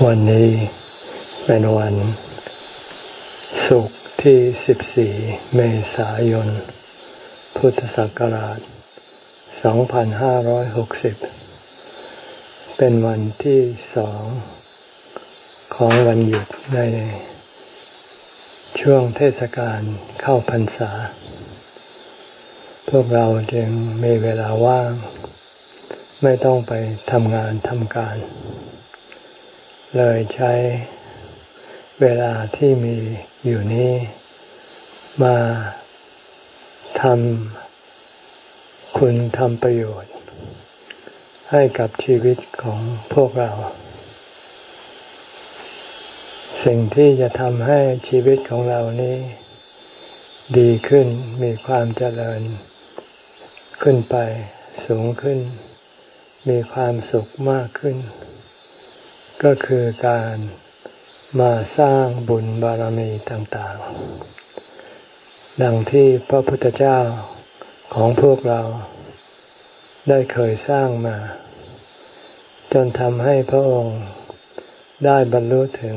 วันนี้เป็นวันศุกร์ที่ 14 เมษายน พุทธศักราช 2560 เป็นวันที่สองของวันหยุดในช่วงเทศกาลเข้าพรรษา พวกเราจึงมีเวลาว่าง ไม่ต้องไปทำงานทำการ เลยใช้เวลาที่มีอยู่นี้มาทำคุณทำประโยชน์ ให้กับชีวิตของพวกเรา สิ่งที่จะทำให้ชีวิตของเรานี้ ดีขึ้นมีความเจริญ ขึ้นไปสูงขึ้น มีความสุขมากขึ้น ก็คือการมาสร้างบุญบารมีต่างๆ ดังที่พระพุทธเจ้าของพวกเราได้เคยสร้างมา จนทำให้พระองค์ได้บรรลุถึง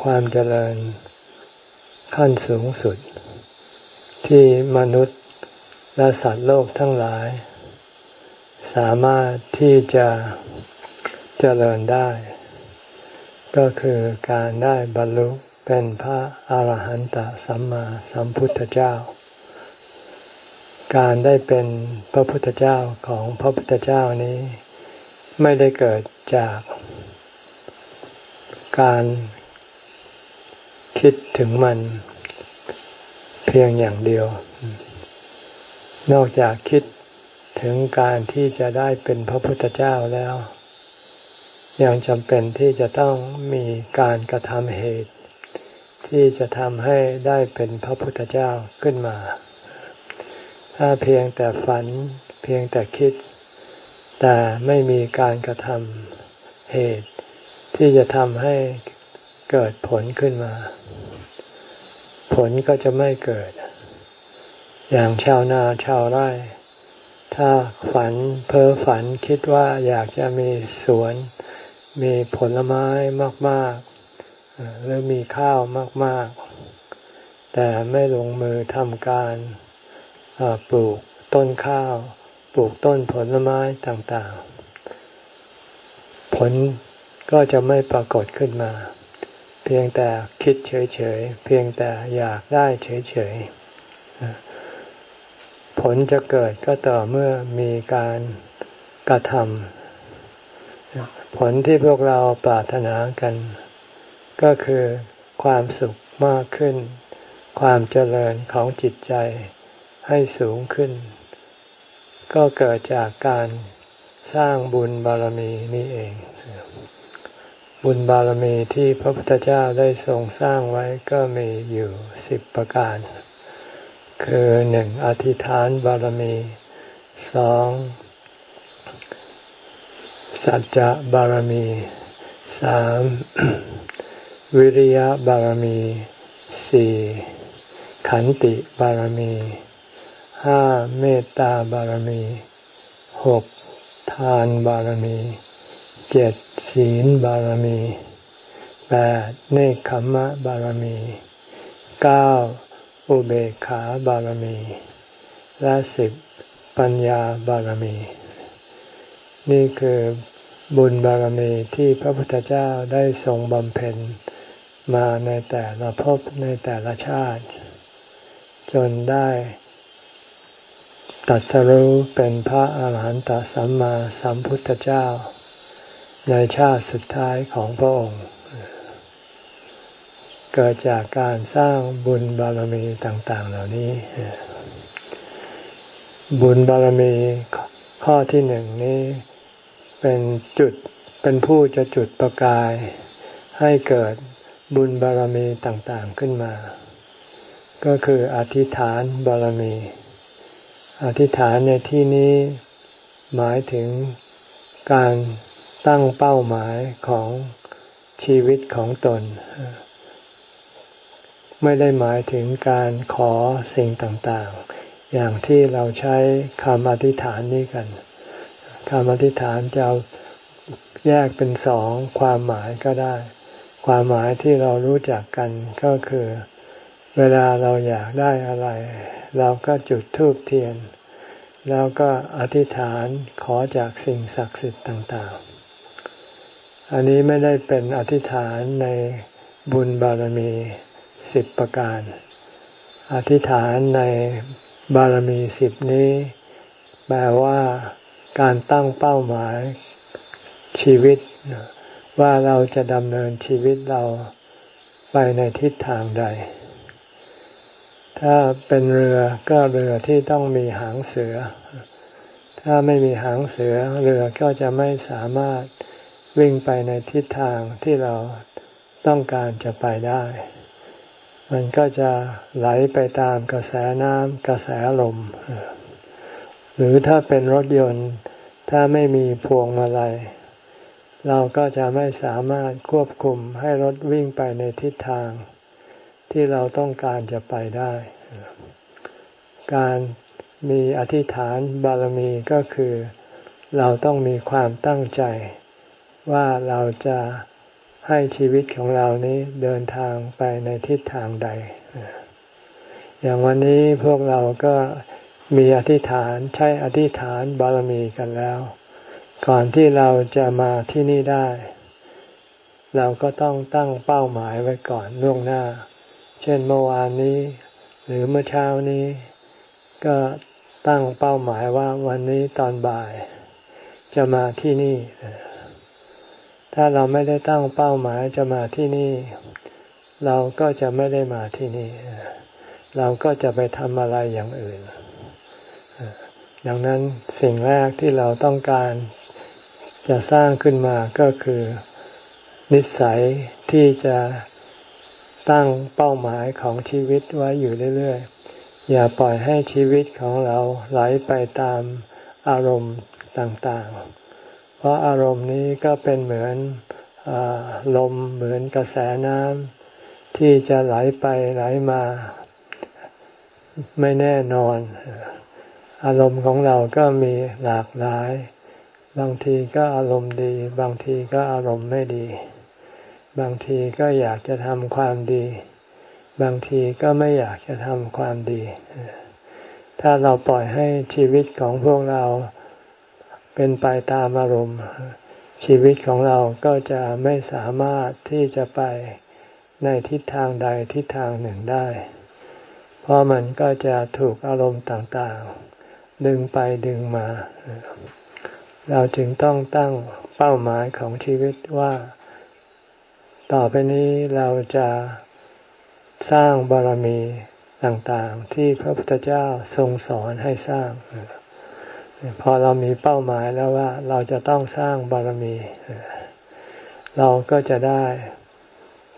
ความเจริญขั้นสูงสุด ที่มนุษย์และสัตว์โลกทั้งหลาย สามารถที่จะเจริญได้ ก็คือการได้บรรลุเป็นพระอาหารหันตสัมมาสัมพุทธเจ้า การได้เป็นพระพุทธเจ้าของพระพุทธเจ้านี้ ไม่ได้เกิดจากการคิดถึงมันเพียงอย่างเดียว นอกจากคิดถึงการที่จะได้เป็นพระพุทธเจ้าแล้ว ยังจำเป็นที่จะต้องมีการกระทำเหตุ ที่จะทำให้ได้เป็นพระพุทธเจ้าขึ้นมา ถ้าเพียงแต่ฝันเพียงแต่คิด แต่ไม่มีการกระทำเหตุ ที่จะทำให้เกิดผลขึ้นมา ผลก็จะไม่เกิด อย่างชาวนาชาวไร่ ถ้าฝันเพ้อฝันคิดว่าอยากจะมีสวน มีผลไม้มากๆหรือมีข้าวมาก ๆ แต่ไม่ลงมือทำการปลูกต้นข้าว ปลูกต้นผลไม้ต่างๆ ผลก็จะไม่ปรากฏขึ้นมา เพียงแต่คิดเฉยๆ เพียงแต่อยากได้เฉยๆ ผลจะเกิดก็ต่อเมื่อมีการกระทำ ผลที่พวกเราปรารถนากัน ก็คือความสุขมากขึ้น ความเจริญของจิตใจให้สูงขึ้น ก็เกิดจากการสร้างบุญบารมีนี่เอง บุญบารมีที่พระพุทธเจ้าได้ทรงสร้างไว้ก็มีอยู่สิบประการ คือหนึ่งอธิษฐานบารมีสอง สัจจะบารมีสามวิริยะบารมีสี่ขันติบารมีห้าเมตตาบารมีหกทานบารมีเจ็ดศีลบารมีแปดเนคขมะบารมีเก้าอุเบกขาบารมี และสิบปัญญาบารมี นี่คือ บุญบารมีที่พระพุทธเจ้าได้ทรงบำเพ็ญมาในแต่ละภพในแต่ละชาติ จนได้ตัดสรู้เป็นพระอาหารหันตสัมมาสัมพุทธเจ้า ในชาติสุดท้ายของพระองค์ เกิดจากการสร้างบุญบารมีต่างๆ เหล่านี้ บุญบารมีข้อที่หนึ่งนี้ เป็นจุดเป็นผู้จะจุดประกาย ให้เกิดบุญบารมีต่างๆขึ้นมา ก็คืออธิษฐานบารมี อธิษฐานในที่นี้หมายถึงการตั้งเป้าหมายของชีวิตของตน ไม่ได้หมายถึงการขอสิ่งต่างๆ อย่างที่เราใช้คำอธิษฐานนี้กัน คำอธิษฐานจะแยกเป็นสองความหมายก็ได้ ความหมายที่เรารู้จักกันก็คือ เวลาเราอยากได้อะไร เราก็จุดธูปเทียน แล้วก็อธิษฐานขอจากสิ่งศักดิ์สิทธิ์ต่าง ๆ อันนี้ไม่ได้เป็นอธิษฐานในบุญบารมีสิบประการ อธิษฐานในบารมีสิบนี้ แปลว่า การตั้งเป้าหมายชีวิต ว่าเราจะดำเนินชีวิตเราไปในทิศทางใด ถ้าเป็นเรือก็เรือที่ต้องมีหางเสือ ถ้าไม่มีหางเสือ เรือก็จะไม่สามารถวิ่งไปในทิศทางที่เราต้องการจะไปได้ มันก็จะไหลไปตามกระแสน้ำกระแสลม หรือถ้าเป็นรถยนต์ถ้าไม่มีพวงมาลัย เราก็จะไม่สามารถควบคุมให้รถวิ่งไปในทิศทาง ที่เราต้องการจะไปได้ การมีอธิษฐานบารมีก็คือ เราต้องมีความตั้งใจ ว่าเราจะให้ชีวิตของเรานี้เดินทางไปในทิศทางใด อย่างวันนี้พวกเราก็ มีอธิษฐานใช้อธิษฐานบารมีกันแล้ว ก่อนที่เราจะมาที่นี่ได้ เราก็ต้องตั้งเป้าหมายไว้ก่อนล่วงหน้า เช่นเมื่อวานนี้ หรือเมื่อเช้านี้ ก็ตั้งเป้าหมายว่าวันนี้ตอนบ่าย จะมาที่นี่ ถ้าเราไม่ได้ตั้งเป้าหมายจะมาที่นี่ เราก็จะไม่ได้มาที่นี่ เราก็จะไปทำอะไรอย่างอื่น ดังนั้นสิ่งแรกที่เราต้องการจะสร้างขึ้นมาก็คือ นิสัยที่จะตั้งเป้าหมายของชีวิตไว้อยู่เรื่อยๆ อย่าปล่อยให้ชีวิตของเราไหลไปตามอารมณ์ต่างๆ เพราะอารมณ์นี้ก็เป็นเหมือนอลมเหมือนกระแสน้ำที่จะไหลไปไหลมาไม่แน่นอน อารมณ์ของเราก็มีหลากหลาย บางทีก็อารมณ์ดี บางทีก็อารมณ์ไม่ดี บางทีก็อยากจะทำความดี บางทีก็ไม่อยากจะทำความดี ถ้าเราปล่อยให้ชีวิตของพวกเราเป็นไปตามอารมณ์ ชีวิตของเราก็จะไม่สามารถที่จะไปในทิศทางใดทิศทางหนึ่งได้ เพราะมันก็จะถูกอารมณ์ต่างๆ ดึงไปดึงมา เราจึงต้องตั้งเป้าหมายของชีวิตว่า ต่อไปนี้เราจะสร้างบารมีต่างๆ ที่พระพุทธเจ้าทรงสอนให้สร้าง พอเรามีเป้าหมายแล้วว่าเราจะต้องสร้างบารมี เราก็จะได้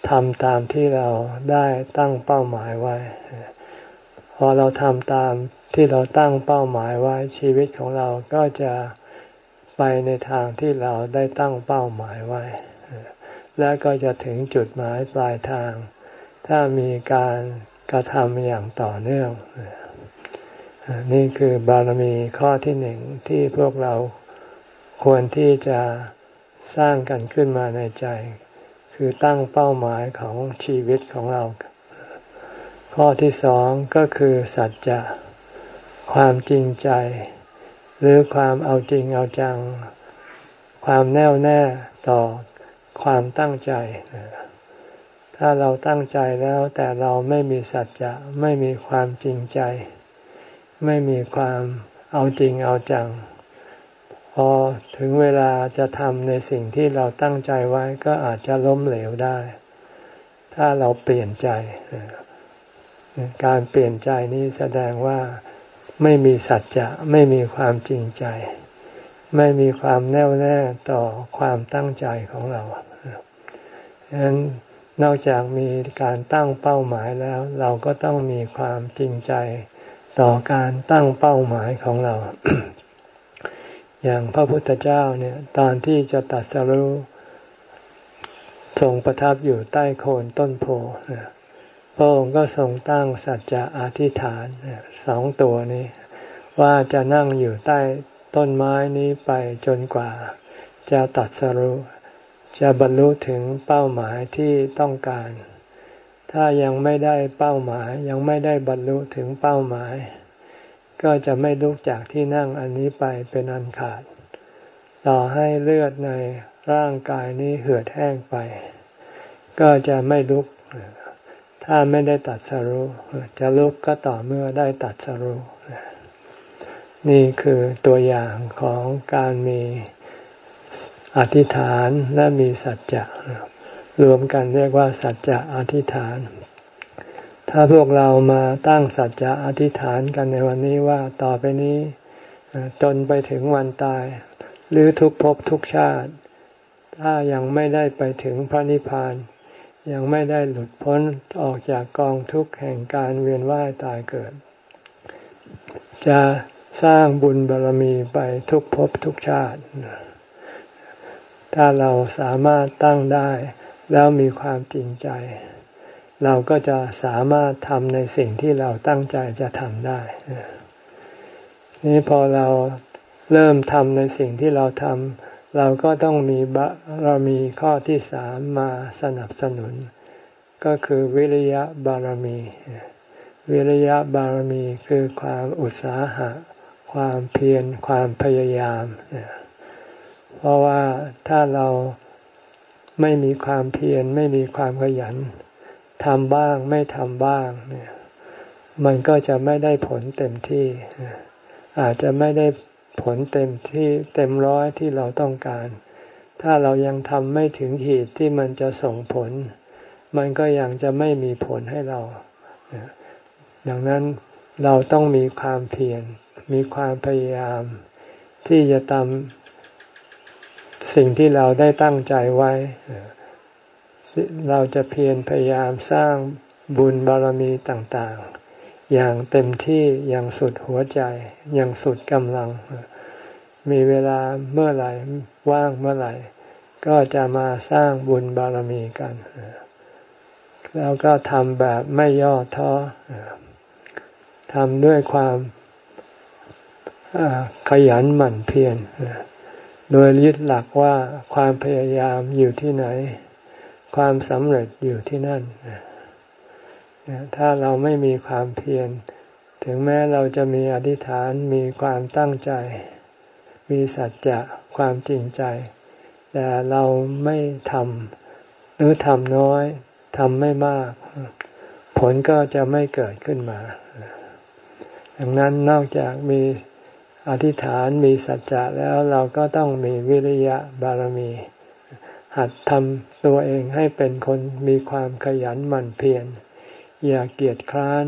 ทำตามที่เราได้ตั้งเป้าหมายไว้ พอเราทำตาม ที่เราตั้งเป้าหมายไว้ชีวิตของเราก็จะไปในทางที่เราได้ตั้งเป้าหมายไว้ และก็จะถึงจุดหมายปลายทาง ถ้ามีการกระทำอย่างต่อเนื่อง นี่คือบารมีข้อที่หนึ่งที่พวกเราควรที่จะสร้างกันขึ้นมาในใจ คือตั้งเป้าหมายของชีวิตของเรา ข้อที่สองก็คือสัจจะ ความจริงใจ หรือความเอาจริงเอาจัง ความแน่วแน่ต่อความตั้งใจ ถ้าเราตั้งใจแล้วแต่เราไม่มีสัจจะไม่มีความจริงใจ ไม่มีความเอาจริงเอาจัง พอถึงเวลาจะทำในสิ่งที่เราตั้งใจไว้ก็อาจจะล้มเหลวได้ ถ้าเราเปลี่ยนใจ การเปลี่ยนใจนี้แสดงว่า ไม่มีสัจจะไม่มีความจริงใจ ไม่มีความแน่วแน่ต่อความตั้งใจของเราฉะนั้นนอกจากมีการตั้งเป้าหมายแล้ว เราก็ต้องมีความจริงใจต่อการตั้งเป้าหมายของเรา อย่างพระพุทธเจ้าเนี่ย ตอนที่จะตัดสรู้ทรงประทับอยู่ใต้โคนต้นโพพระองค์ก็ทรงตั้งสัจจะอธิษฐาน สองตัวนี้ ว่าจะนั่งอยู่ใต้ต้นไม้นี้ไปจนกว่า จะตัดสรุจะบรรลุถึงเป้าหมายที่ต้องการ ถ้ายังไม่ได้เป้าหมายยังไม่ได้บรรลุถึงเป้าหมาย ก็จะไม่ลุกจากที่นั่งอันนี้ไปเป็นอันขาด ต่อให้เลือดในร่างกายนี้เหือดแห้งไป ก็จะไม่ลุก ถ้าไม่ได้ตัดสรุจะลุกก็ต่อเมื่อได้ตัดสรุนี่คือตัวอย่างของการมีอธิษฐานและมีสัจจะรวมกันเรียกว่าสัจจะอธิษฐาน ถ้าพวกเรามาตั้งสัจจะอธิษฐานกันในวันนี้ว่าต่อไปนี้จนไปถึงวันตาย หรือทุกภพทุกชาติ ถ้ายังไม่ได้ไปถึงพระนิพพาน ยังไม่ได้หลุดพ้นออกจากกองทุกข์แห่งการเวียนว่ายตายเกิด จะสร้างบุญบารรมีไปทุกภพทุกชาติ ถ้าเราสามารถตั้งได้แล้วมีความจริงใจ เราก็จะสามารถทำในสิ่งที่เราตั้งใจจะทำได้ นี่พอเราเริ่มทำในสิ่งที่เราทำ เราก็ต้องมีเรามีข้อที่สามมาสนับสนุน ก็คือวิริยะบารมี วิริยะบารมีคือความอุตสาหะ ความเพียรความพยายาม เพราะว่าถ้าเราไม่มีความเพียรไม่มีความขยันทำบ้างไม่ทำบ้างเนี่ยมันก็จะไม่ได้ผลเต็มที่ อาจจะไม่ได้ ผลเต็มที่เต็มร้อยที่เราต้องการ ถ้าเรายังทำไม่ถึงขีดที่มันจะส่งผล มันก็ยังจะไม่มีผลให้เรา ดังนั้นเราต้องมีความเพียร มีความพยายาม ที่จะทำสิ่งที่เราได้ตั้งใจไว้ เราจะเพียรพยายามสร้างบุญบารมีต่างๆ อย่างเต็มที่อย่างสุดหัวใจ อย่างสุดกำลัง มีเวลาเมื่อไหร่ว่างเมื่อไหร่ ก็จะมาสร้างบุญบารมีกัน แล้วก็ทำแบบไม่ย่อท้อทำด้วยความขยันหมั่นเพียรโดยยึดหลักว่าความพยายามอยู่ที่ไหน ความสำเร็จอยู่ที่นั่น ถ้าเราไม่มีความเพียร ถึงแม้เราจะมีอธิษฐานมีความตั้งใจ มีสัจจะความจริงใจ แต่เราไม่ทำหรือทำน้อยทำไม่มาก ผลก็จะไม่เกิดขึ้นมา ดังนั้นนอกจากมีอธิษฐานมีสัจจะแล้วเราก็ต้องมีวิริยะบารมี หัดทำตัวเองให้เป็นคนมีความขยันหมั่นเพียร อย่าเกียจคร้าน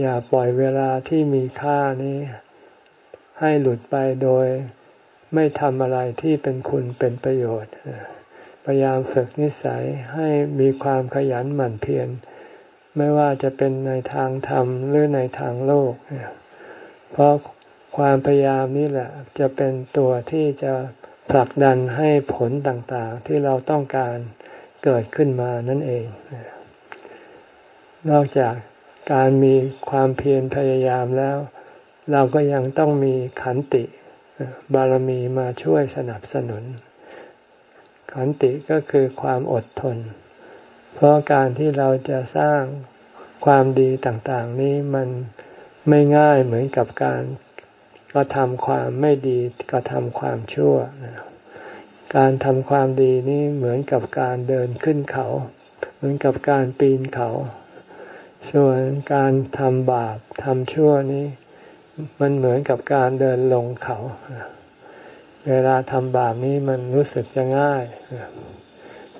อย่าปล่อยเวลาที่มีค่านี้ ให้หลุดไปโดยไม่ทำอะไรที่เป็นคุณเป็นประโยชน์ พยายามฝึกนิสัยให้มีความขยันหมั่นเพียร ไม่ว่าจะเป็นในทางธรรมหรือในทางโลก เพราะความพยายามนี่แหละ จะเป็นตัวที่จะผลักดันให้ผลต่างๆ ที่เราต้องการเกิดขึ้นมานั่นเอง นอกจากการมีความเพียรพยายามแล้ว เราก็ยังต้องมีขันติ บารมีมาช่วยสนับสนุน ขันติก็คือความอดทน เพราะการที่เราจะสร้างความดีต่างๆ นี้มันไม่ง่ายเหมือนกับการก็ทำความไม่ดีก็ทำความชั่ว การทำความดีนี่เหมือนกับการเดินขึ้นเขา เหมือนกับการปีนเขา ส่วนการทำบาปทำชั่วนี้มันเหมือนกับการเดินลงเขา เวลาทำบาปนี้มันรู้สึกจะง่าย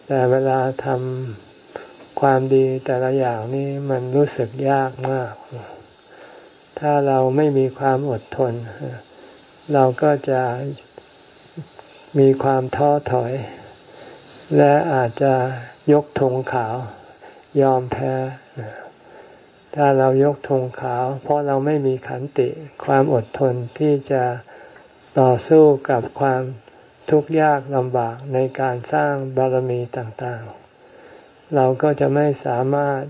แต่เวลาทำความดีแต่ละอย่างนี้มันรู้สึกยากมาก ถ้าเราไม่มีความอดทน เราก็จะมีความท้อถอย และอาจจะยกธงขาว ยอมแพ้ ถ้าเรายกธงขาว เพราะเราไม่มีขันติความอดทนที่จะต่อสู้กับความทุกข์ยากลำบากในการสร้างบารมีต่างๆ เราก็จะไม่สามารถ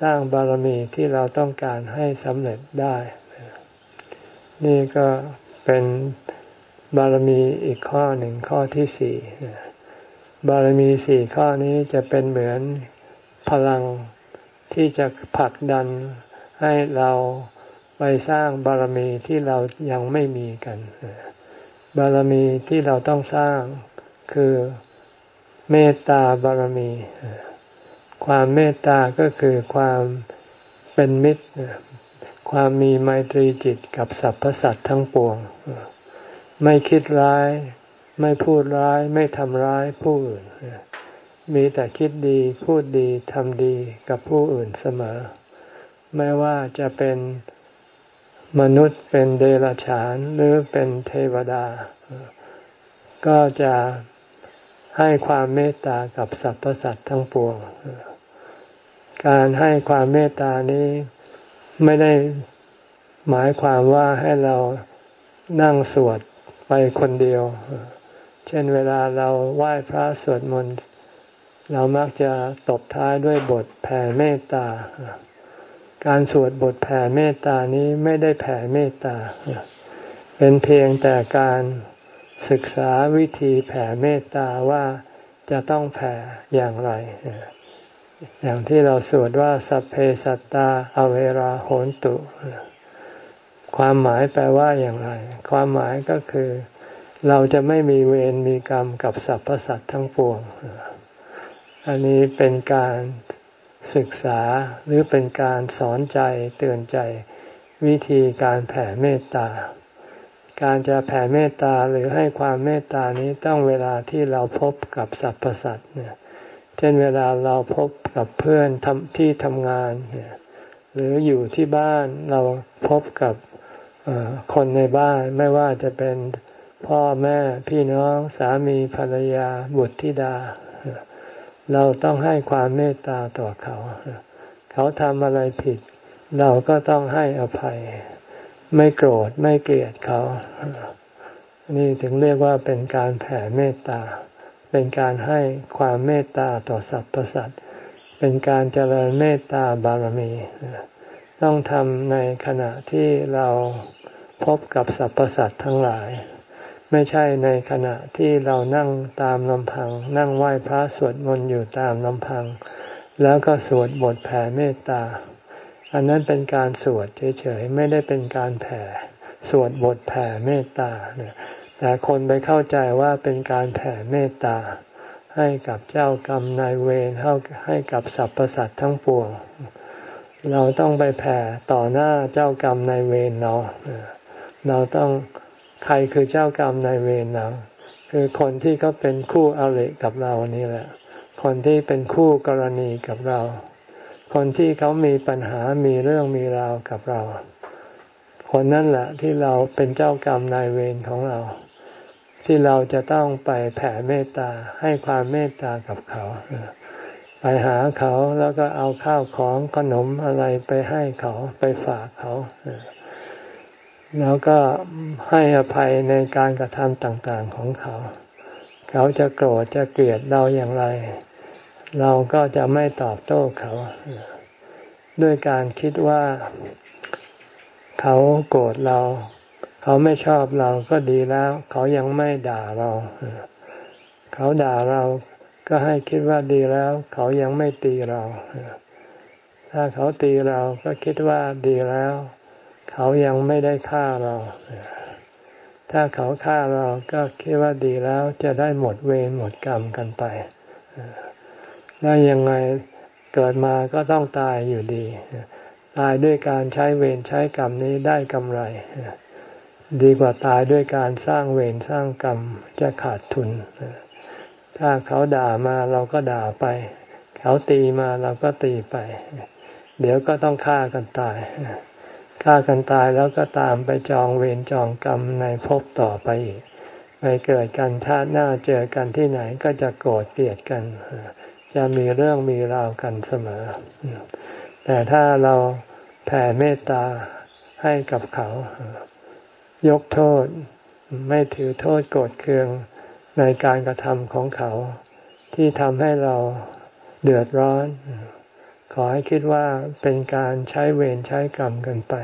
สร้างบารมีที่เราต้องการให้สำเร็จได้ นี่ก็เป็นบารมีอีกข้อหนึ่งข้อที่สี่บารมีสี่ข้อนี้จะเป็นเหมือนพลัง ที่จะผลักดันให้เราไปสร้างบารมีที่เรายังไม่มีกัน บารมีที่เราต้องสร้างคือเมตตาบารมี ความเมตตาก็คือความเป็นมิตร ความมีไมตรีจิตกับสรรพสัตว์ทั้งปวง ไม่คิดร้าย ไม่พูดร้าย ไม่ทำร้ายผู้อื่น มีแต่คิดดีพูดดีทำดีกับผู้อื่นเสมอ ไม่ว่าจะเป็นมนุษย์เป็นเดรัจฉานหรือเป็นเทวดา ก็จะให้ความเมตตากับสรรพสัตว์ทั้งปวง การให้ความเมตตานี้ไม่ได้หมายความว่าให้เรานั่งสวดไปคนเดียว เช่นเวลาเราไหว้พระสวดมนต์ เรามักจะตบท้ายด้วยบทแผ่เมตตา การสวดบทแผ่เมตตานี้ไม่ได้แผ่เมตตา เป็นเพียงแต่การศึกษาวิธีแผ่เมตตาว่าจะต้องแผ่อย่างไร อย่างที่เราสวดว่าสัพเพสัตตาอเวราโหนตุ ความหมายแปลว่าอย่างไร ความหมายก็คือ เราจะไม่มีเวรมีกรรมกับสรรพสัตว์ทั้งปวง อันนี้เป็นการศึกษาหรือเป็นการสอนใจเตือนใจ วิธีการแผ่เมตตา การจะแผ่เมตตาหรือให้ความเมตตานี้ต้องเวลาที่เราพบกับสรรพสัตว์เนี่ย เช่นเวลาเราพบกับเพื่อนทที่ทำงานเนี่ยหรืออยู่ที่บ้านเราพบกับคนในบ้านไม่ว่าจะเป็นพ่อแม่พี่น้องสามีภรรยาบุตรธิดา เราต้องให้ความเมตตาต่อเขา เขาทำอะไรผิด เราก็ต้องให้อภัย ไม่โกรธไม่เกลียดเขา นี่ถึงเรียกว่าเป็นการแผ่เมตตา เป็นการให้ความเมตตาต่อสรรพสัตว์ เป็นการเจริญเมตตาบารมี ต้องทำในขณะที่เราพบกับสรรพสัตว์ทั้งหลาย ไม่ใช่ในขณะที่เรานั่งตามลำพัง นั่งไหว้พระสวดมนต์อยู่ตามลำพัง แล้วก็สวดบทแผ่เมตตา อันนั้นเป็นการสวดเฉยๆไม่ได้เป็นการแผ่ สวดบทแผ่เมตตาแต่คนไปเข้าใจว่าเป็นการแผ่เมตตา ให้กับเจ้ากรรมนายเวรให้กับสรรพสัตว์ทั้งปวง เราต้องไปแผ่ต่อหน้าเจ้ากรรมนายเวรเราเราต้อง ใครคือเจ้ากรรมนายเวรเราคือคนที่เขาเป็นคู่อริกับเรานี่แหละ คนที่เป็นคู่กรณีกับเรา คนที่เขามีปัญหามีเรื่องมีราวกับเรา คนนั่นแหละที่เราเป็นเจ้ากรรมนายเวรของเรา ที่เราจะต้องไปแผ่เมตตาให้ความเมตตากับเขา ไปหาเขาแล้วก็เอาข้าวของขนมอะไรไปให้เขาไปฝากเขา แล้วก็ให้อภัยในการกระทำต่างๆของเขา เขาจะโกรธจะเกลียดเราอย่างไร เราก็จะไม่ตอบโต้เขา ด้วยการคิดว่า เขาโกรธเรา เขาไม่ชอบเราก็ดีแล้ว เขายังไม่ด่าเรา เขาด่าเราก็ให้คิดว่าดีแล้ว เขายังไม่ตีเรา ถ้าเขาตีเราก็คิดว่าดีแล้ว เขายังไม่ได้ฆ่าเรา ถ้าเขาฆ่าเราก็คิดว่าดีแล้วจะได้หมดเวรหมดกรรมกันไป แล้วยังไงเกิดมาก็ต้องตายอยู่ดี ตายด้วยการใช้เวรใช้กรรมนี้ได้กำไร ดีกว่าตายด้วยการสร้างเวรสร้างกรรมจะขาดทุน ถ้าเขาด่ามาเราก็ด่าไป เขาตีมาเราก็ตีไป เดี๋ยวก็ต้องฆ่ากันตาย ฆ่ากันตายแล้วก็ตามไปจองเวรจองกรรมในภพต่อไปอีกไปเกิดกันชาติหน้าเจอกันที่ไหนก็จะโกรธเกลียดกัน จะมีเรื่องมีราวกันเสมอ แต่ถ้าเราแผ่เมตตาให้กับเขา ยกโทษไม่ถือโทษโกรธเคืองในการกระทำของเขา ที่ทำให้เราเดือดร้อน ขอให้คิดว่าเป็นการใช้เวรใช้กรรมกันไป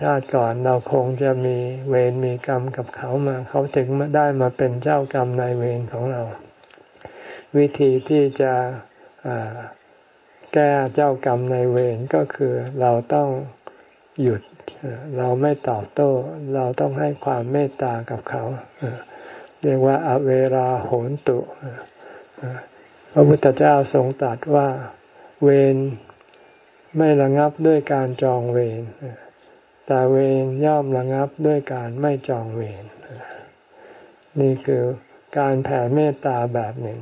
ชาติก่อนเราคงจะมีเวรมีกรรมกับเขามา เขาถึงได้มาเป็นเจ้ากรรมนายเวรของเรา วิธีที่จะแก้เจ้ากรรมนายเวรก็คือเราต้องหยุดเราไม่ตอบโต้ เราต้องให้ความเมตตากับเขา เรียกว่าอเวราโหนตุพระพุทธเจ้าทรงตรัสว่า เวรไม่ระงับด้วยการจองเวรแต่เวรย่อมระงับด้วยการไม่จองเวรนี่คือการแผ่เมตตาแบบหนึ่ง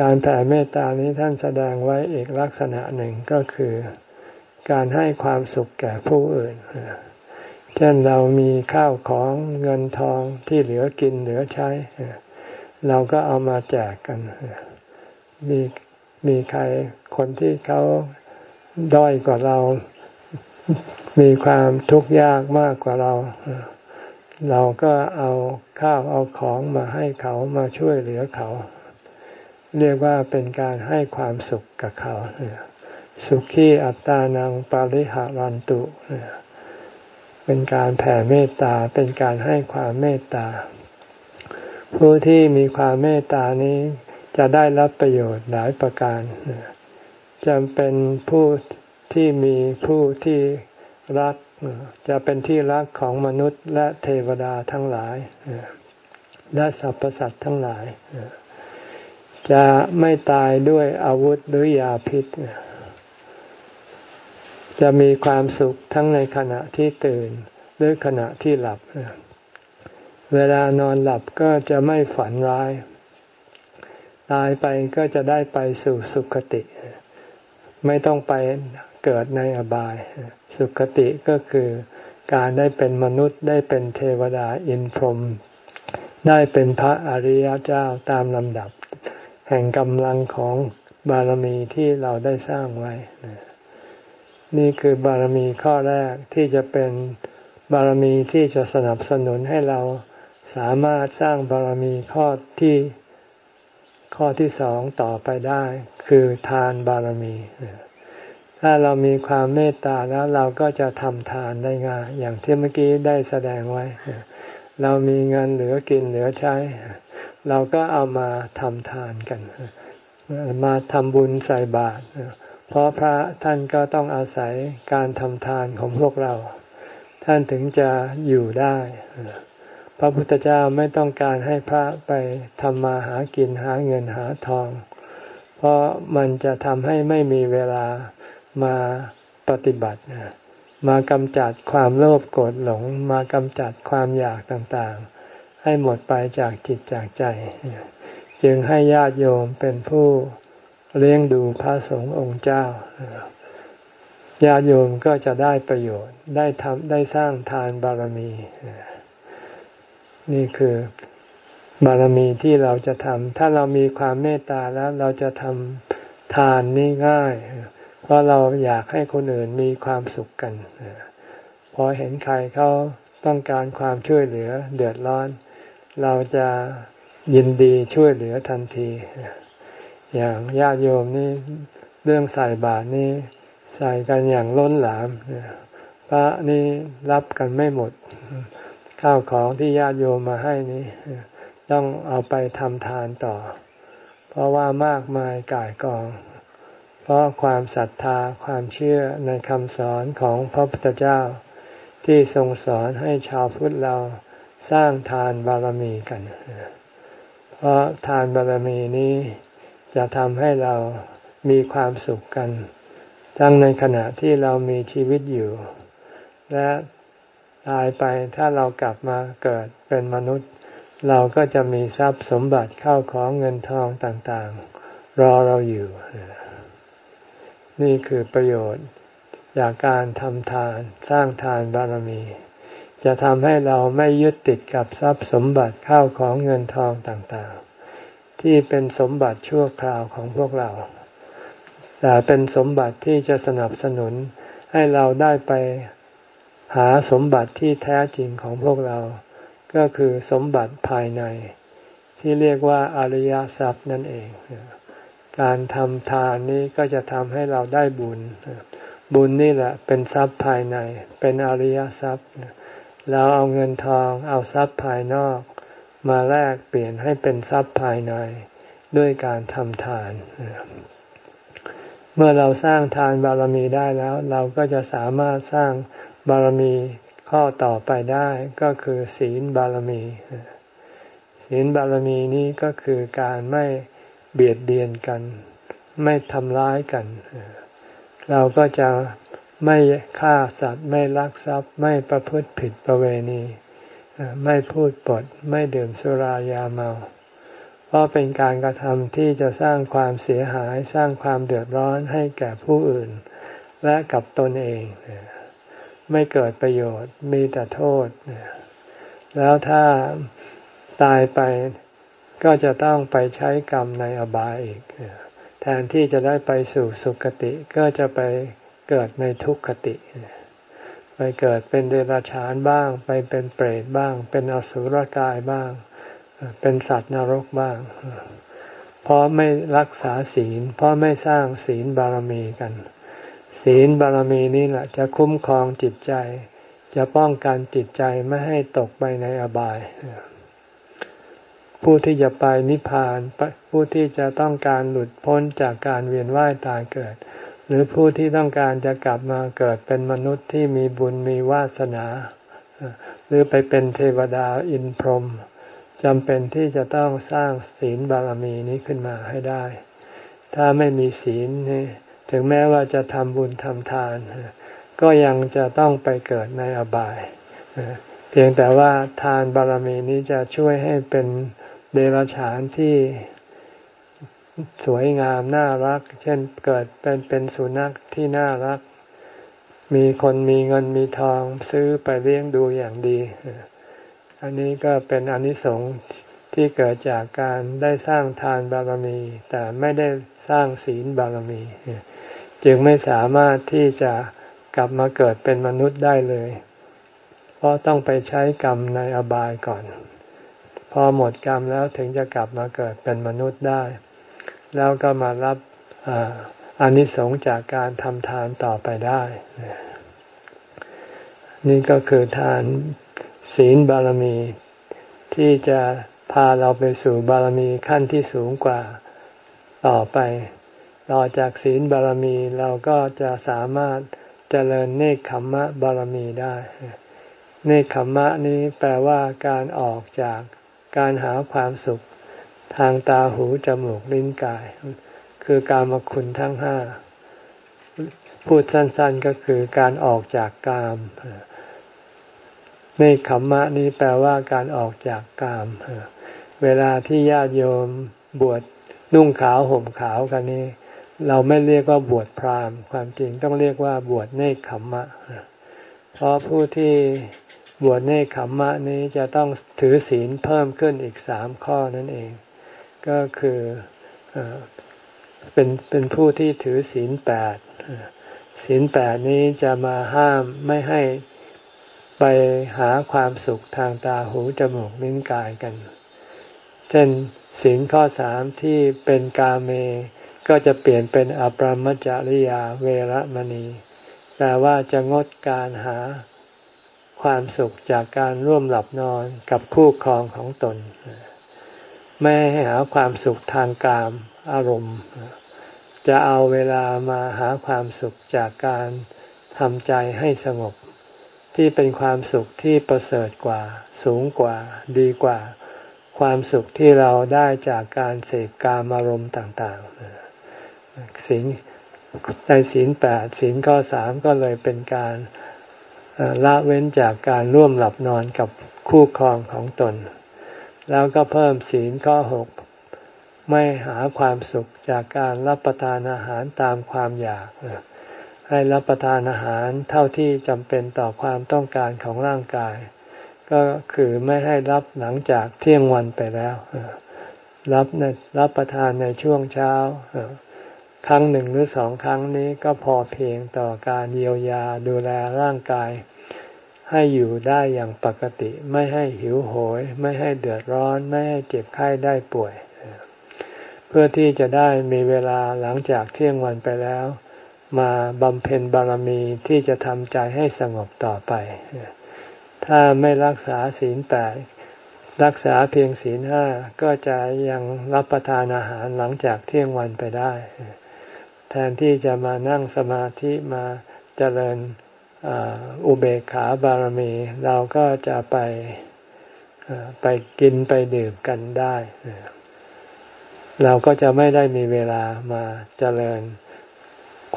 การแผ่เมตตานี้ท่านแสดงไว้อีกลักษณะหนึ่งก็คือ การให้ความสุขแก่ผู้อื่น เช่นเรามีข้าวของเงินทองที่เหลือกินเหลือใช้ เราก็เอามาแจกกัน มี มีใครคนที่เขาด้อยกว่าเรา มีความทุกข์ยากมากกว่าเรา เราก็เอาข้าวเอาของมาให้เขามาช่วยเหลือเขา เรียกว่าเป็นการให้ความสุขกับเขา สุขีอัตตานังปาริหารันตุ เป็นการแผ่เมตตา เป็นการให้ความเมตตา ผู้ที่มีความเมตตานี้ จะได้รับประโยชน์หลายประการจะเป็นผู้ที่มีผู้ที่รักจะเป็นที่รักของมนุษย์และเทวดาทั้งหลาย และสรรพสัตว์ทั้งหลาย จะไม่ตายด้วยอาวุธหรือยาพิษ จะมีความสุขทั้งในขณะที่ตื่น หรือขณะที่หลับ เวลานอนหลับก็จะไม่ฝันร้าย ตายไปก็จะได้ไปสู่สุคติ ไม่ต้องไปเกิดในอบาย สุคติก็คือการได้เป็นมนุษย์ได้เป็นเทวดาอินพรหมได้เป็นพระอริยเจ้าตามลำดับ แห่งกำลังของบารมีที่เราได้สร้างไว้ นี่คือบารมีข้อแรกที่จะเป็นบารมีที่จะสนับสนุนให้เราสามารถสร้างบารมีข้อที่ ข้อที่สองต่อไปได้ คือทานบารมี ถ้าเรามีความเมตตาแล้วเราก็จะทำทานได้ง่าย อย่างที่เมื่อกี้ได้แสดงไว้ เรามีเงินเหลือกินเหลือใช้ เราก็เอามาทำทานกัน มาทำบุญใส่บาตรเพราะพระท่านก็ต้องอาศัยการทำทานของพวกเรา ท่านถึงจะอยู่ได้ พระพุทธเจ้าไม่ต้องการให้พระไปทำมาหากินหาเงินหาทอง เพราะมันจะทำให้ไม่มีเวลามาปฏิบัติ มากำจัดความโลภโกรธหลง มากำจัดความอยากต่างๆ ให้หมดไปจากจิตจากใจ จึงให้ญาติโยมเป็นผู้เลี้ยงดูพระสงฆ์องค์เจ้าญาติโยมก็จะได้ประโยชน์ได้ทำได้สร้างทานบารมี นี่คือบารมีที่เราจะทำถ้าเรามีความเมตตาแล้วเราจะทำทานนี่ง่าย เพราะเราอยากให้คนอื่นมีความสุขกันพอเห็นใครเขาต้องการความช่วยเหลือเดือดร้อน เราจะยินดีช่วยเหลือทันที อย่างญาติโยมนี่เรื่องใส่บาตรนี่ใส่กันอย่างล้นหลามพระนี่รับกันไม่หมด ข้าวของที่ญาติโยมมาให้นี้ ต้องเอาไปทำทานต่อ เพราะว่ามากมายก่ายกอง เพราะความศรัทธาความเชื่อในคำสอนของพระพุทธเจ้า ที่ทรงสอนให้ชาวพุทธเราสร้างทานบารมีกัน เพราะทานบารมีนี้จะทำให้เรามีความสุขกัน ทั้งในขณะที่เรามีชีวิตอยู่ และ ตายไปถ้าเรากลับมาเกิดเป็นมนุษย์ เราก็จะมีทรัพย์สมบัติเข้าของเงินทองต่างๆ รอเราอยู่ นี่คือประโยชน์ จากการทำทานสร้างทานบารมี จะทำให้เราไม่ยึดติดกับทรัพย์สมบัติเข้าของเงินทองต่างๆ ที่เป็นสมบัติชั่วคราวของพวกเรา แต่เป็นสมบัติที่จะสนับสนุนให้เราได้ไป หาสมบัติที่แท้จริงของพวกเรา ก็คือสมบัติภายใน ที่เรียกว่าอริยทรัพย์นั่นเอง การทำทานนี้ก็จะทำให้เราได้บุญ บุญนี่แหละเป็นทรัพย์ภายใน เป็นอริยทรัพย์ เราเอาเงินทองเอาทรัพย์ภายนอก มาแลกเปลี่ยนให้เป็นทรัพย์ภายในด้วยการทำทาน เมื่อเราสร้างทานบารมีได้แล้ว เราก็จะสามารถสร้าง บารมีข้อต่อไปได้ก็คือศีลบารมี ศีลบารมีนี้ก็คือการไม่เบียดเบียนกัน ไม่ทำร้ายกัน เราก็จะไม่ฆ่าสัตว์ ไม่ลักทรัพย์ ไม่ประพฤติผิดประเวณี ไม่พูดปด ไม่ดื่มสุรายาเมา เพราะเป็นการกระทำที่จะสร้างความเสียหายสร้างความเดือดร้อนให้แก่ผู้อื่น และกับตนเอง ไม่เกิดประโยชน์มีแต่โทษ แล้วถ้าตายไปก็จะต้องไปใช้กรรมในอบายอีก แทนที่จะได้ไปสู่สุคติก็จะไปเกิดในทุกขติ ไปเกิดเป็นเดรัจฉานบ้าง ไปเป็นเปรตบ้าง เป็นอสุรกายบ้าง เป็นสัตว์นรกบ้าง เพราะไม่รักษาศีล เพราะไม่สร้างศีลบารมีกัน ศีลบารมีนี่แหละ จะคุ้มครองจิตใจ จะป้องกันจิตใจไม่ให้ตกไปในอบาย ผู้ที่จะไปนิพพาน ผู้ที่จะต้องการหลุดพ้นจากการเวียนว่ายตายเกิด หรือผู้ที่ต้องการจะกลับมาเกิดเป็นมนุษย์ที่มีบุญมีวาสนา หรือไปเป็นเทวดาอินพรหมจำเป็นที่จะต้องสร้างศีลบารมีนี้ขึ้นมาให้ได้ ถ้าไม่มีศีล ถึงแม้ว่าจะทำบุญทำทาน ก็ยังจะต้องไปเกิดในอบาย เพียงแต่ว่าทานบารมีนี้จะช่วยให้เป็นเดรัจฉานที่สวยงามน่ารัก เช่นเกิดเป็นเป็นสุนัขที่น่ารัก มีคนมีเงินมีทองซื้อไปเลี้ยงดูอย่างดี อันนี้ก็เป็นอนิสงส์ที่เกิดจากการได้สร้างทานบารมี แต่ไม่ได้สร้างศีลบารมี จึงไม่สามารถที่จะกลับมาเกิดเป็นมนุษย์ได้เลย เพราะต้องไปใช้กรรมในอบายก่อน พอหมดกรรมแล้วถึงจะกลับมาเกิดเป็นมนุษย์ได้ แล้วก็มารับอานิสงส์จากการทำทานต่อไปได้ นี่ก็คือทานศีลบารมี ที่จะพาเราไปสู่บารมีขั้นที่สูงกว่าต่อไป ต่อจากศีลบารมีเราก็จะสามารถเจริญเนคขมมะบารมีได้ เนคขมมะนี้แปลว่าการออกจากการหาความสุขทางตาหูจมูกลิ้นกาย คือการมคุณทั้งห้าพูดสั้นๆก็คือการออกจากกามในขมมะนี้แปลว่าการออกจากกาม เวลาที่ญาติโยมบวชนุ่งขาวห่มขาวกันนี้ เราไม่เรียกว่าบวชพราหมณ์ ความจริงต้องเรียกว่าบวชเนคขมมะ เพราะผู้ที่บวชเนคขมมะนี้จะต้องถือศีลเพิ่มขึ้นอีกสามข้อนั่นเอง ก็คือเป็นเป็นผู้ที่ถือศีลแปดศีลแปดนี้จะมาห้ามไม่ให้ไปหาความสุขทางตาหูจมูกลิ้นกายกัน เช่นศีลข้อสามที่เป็นกาเม ก็จะเปลี่ยนเป็นอปรมจริยาเวรมณี แปลว่าจะงดการหาความสุขจากการร่วมหลับนอนกับคู่ครองของตน ไม่ให้หาความสุขทางกามอารมณ์ จะเอาเวลามาหาความสุขจากการทำใจให้สงบ ที่เป็นความสุขที่ประเสริฐกว่า สูงกว่า ดีกว่า ความสุขที่เราได้จากการเสพกามอารมณ์ต่าง ๆ ศีลในศีลแปดศีลข้อสามก็เลยเป็นการละเว้นจากการร่วมหลับนอนกับคู่ครองของตน แล้วก็เพิ่มศีลข้อหกไม่หาความสุขจากการรับประทานอาหารตามความอยาก ให้รับประทานอาหารเท่าที่จำเป็นต่อความต้องการของร่างกาย ก็คือไม่ให้รับหลังจากเที่ยงวันไปแล้ว รับในรับประทานในช่วงเช้า ครั้งหนึ่งหรือสองครั้งนี้ก็พอเพียงต่อการเยียวยาดูแลร่างกาย ให้อยู่ได้อย่างปกติ ไม่ให้หิวโหย ไม่ให้เดือดร้อน ไม่ให้เจ็บไข้ได้ป่วย เพื่อที่จะได้มีเวลาหลังจากเที่ยงวันไปแล้ว มาบำเพ็ญบารมีที่จะทำใจให้สงบต่อไป ถ้าไม่รักษาศีลแปดรักษาเพียงศีลห้าก็จะยังรับประทานอาหารหลังจากเที่ยงวันไปได้ นที่จะมานั่งสมาธิมาเจริญอุเบกขาบารมี เราก็จะไปไปกินไปดื่มกันได้ เราก็จะไม่ได้มีเวลามาเจริญ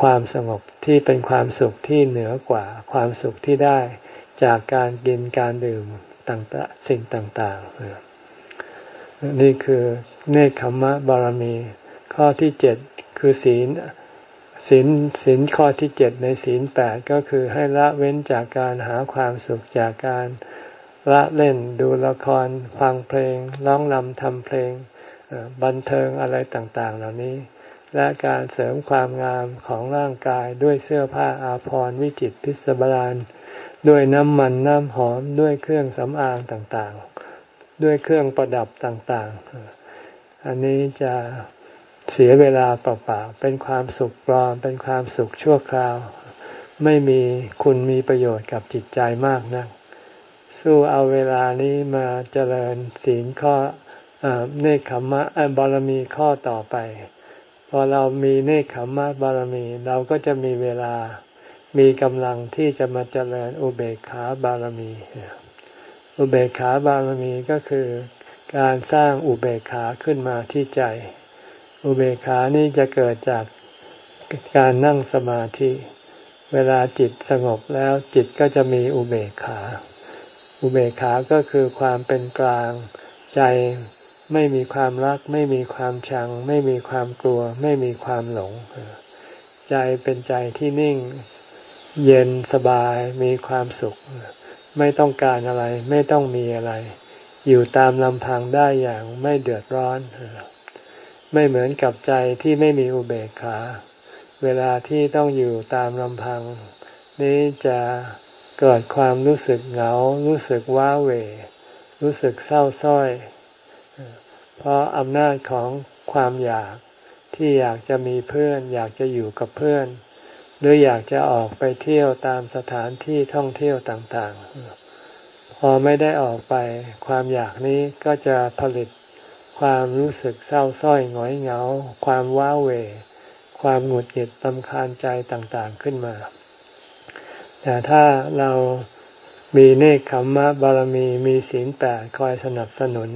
ความสงบที่เป็นความสุขที่เหนือกว่าความสุขที่ได้จากการกินการดื่มต่างๆสิ่งต่างๆนี่คือเนคขมมะบารมี ข้อที่เจ็ดคือศีล ศีลศีลข้อที่เจ็ดในศีลแปดก็คือให้ละเว้นจากการหาความสุขจากการละเล่นดูละคร ฟังเพลง ร้องนำทำเพลง บันเทิงอะไรต่างๆ เหล่านี้ และการเสริมความงามของร่างกายด้วยเสื้อผ้าอาภรณ์วิจิตพิสบาลด้วยน้ำมันน้ำหอมด้วยเครื่องสำอางต่างๆ ด้วยเครื่องประดับต่างๆ อันนี้จะ เสียเวลาเปล่าๆเป็นความสุขปลอมเป็นความสุขชั่วคราว ไม่มีคุณมีประโยชน์กับจิตใจมากนะักสู้เอาเวลานี้มาเจริญศีลข้อเนคขมมะบารมีข้อต่อไป พอเรามีเนคขมมะบารมี เราก็จะมีเวลามีกำลังที่จะมาเจริญอุเบกขาบารมี อุเบกขาบารมีก็คือการสร้างอุเบกขาขึ้นมาที่ใจ อุเบกขานี้จะเกิดจากการนั่งสมาธิ เวลาจิตสงบแล้วจิตก็จะมีอุเบกขา อุเบกขาก็คือความเป็นกลาง ใจไม่มีความรัก ไม่มีความชัง ไม่มีความกลัว ไม่มีความหลง ใจเป็นใจที่นิ่ง เย็นสบายมีความสุข ไม่ต้องการอะไร ไม่ต้องมีอะไร อยู่ตามลำพังได้อย่างไม่เดือดร้อน ไม่เหมือนกับใจที่ไม่มีอุเบกขา เวลาที่ต้องอยู่ตามลำพัง นี้จะเกิดความรู้สึกเหงา รู้สึกว้าเหวรู้สึกเศร้าส้อย เพราะอำนาจของความอยากที่อยากจะมีเพื่อน อยากจะอยู่กับเพื่อน หรืออยากจะออกไปเที่ยวตามสถานที่ท่องเที่ยวต่างๆ พอไม่ได้ออกไป ความอยากนี้ก็จะผลิต ความรู้สึกเศร้าส้อยหงอยเหงา ความว้าเหวความหงุดหงิดตำคาญใจต่างๆขึ้นมา แต่ถ้าเรามีเนคขมมะบารมีมีศีลแปดคอยสนับสนุน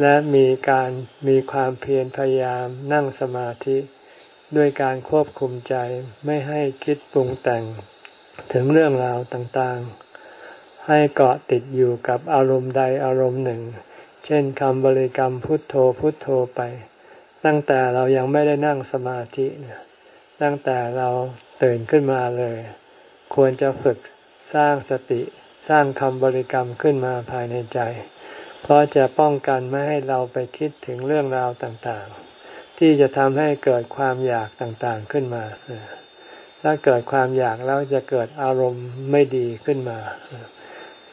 และมีการมีความเพียรพยายามนั่งสมาธิด้วยการควบคุมใจไม่ให้คิดปรุงแต่งถึงเรื่องราวต่างๆ ให้เกาะติดอยู่กับอารมณ์ใดอารมณ์หนึ่ง เช่นคำบริกรรมพุทโธพุทโธไป ตั้งแต่เรายังไม่ได้นั่งสมาธิเนี่ยตั้งแต่เราตื่นขึ้นมาเลย ควรจะฝึกสร้างสติสร้างคำบริกรรมขึ้นมาภายในใจ เพราะจะป้องกันไม่ให้เราไปคิดถึงเรื่องราวต่างๆ ที่จะทำให้เกิดความอยากต่างๆขึ้นมา ถ้าเกิดความอยากแล้วจะเกิดอารมณ์ไม่ดีขึ้นมา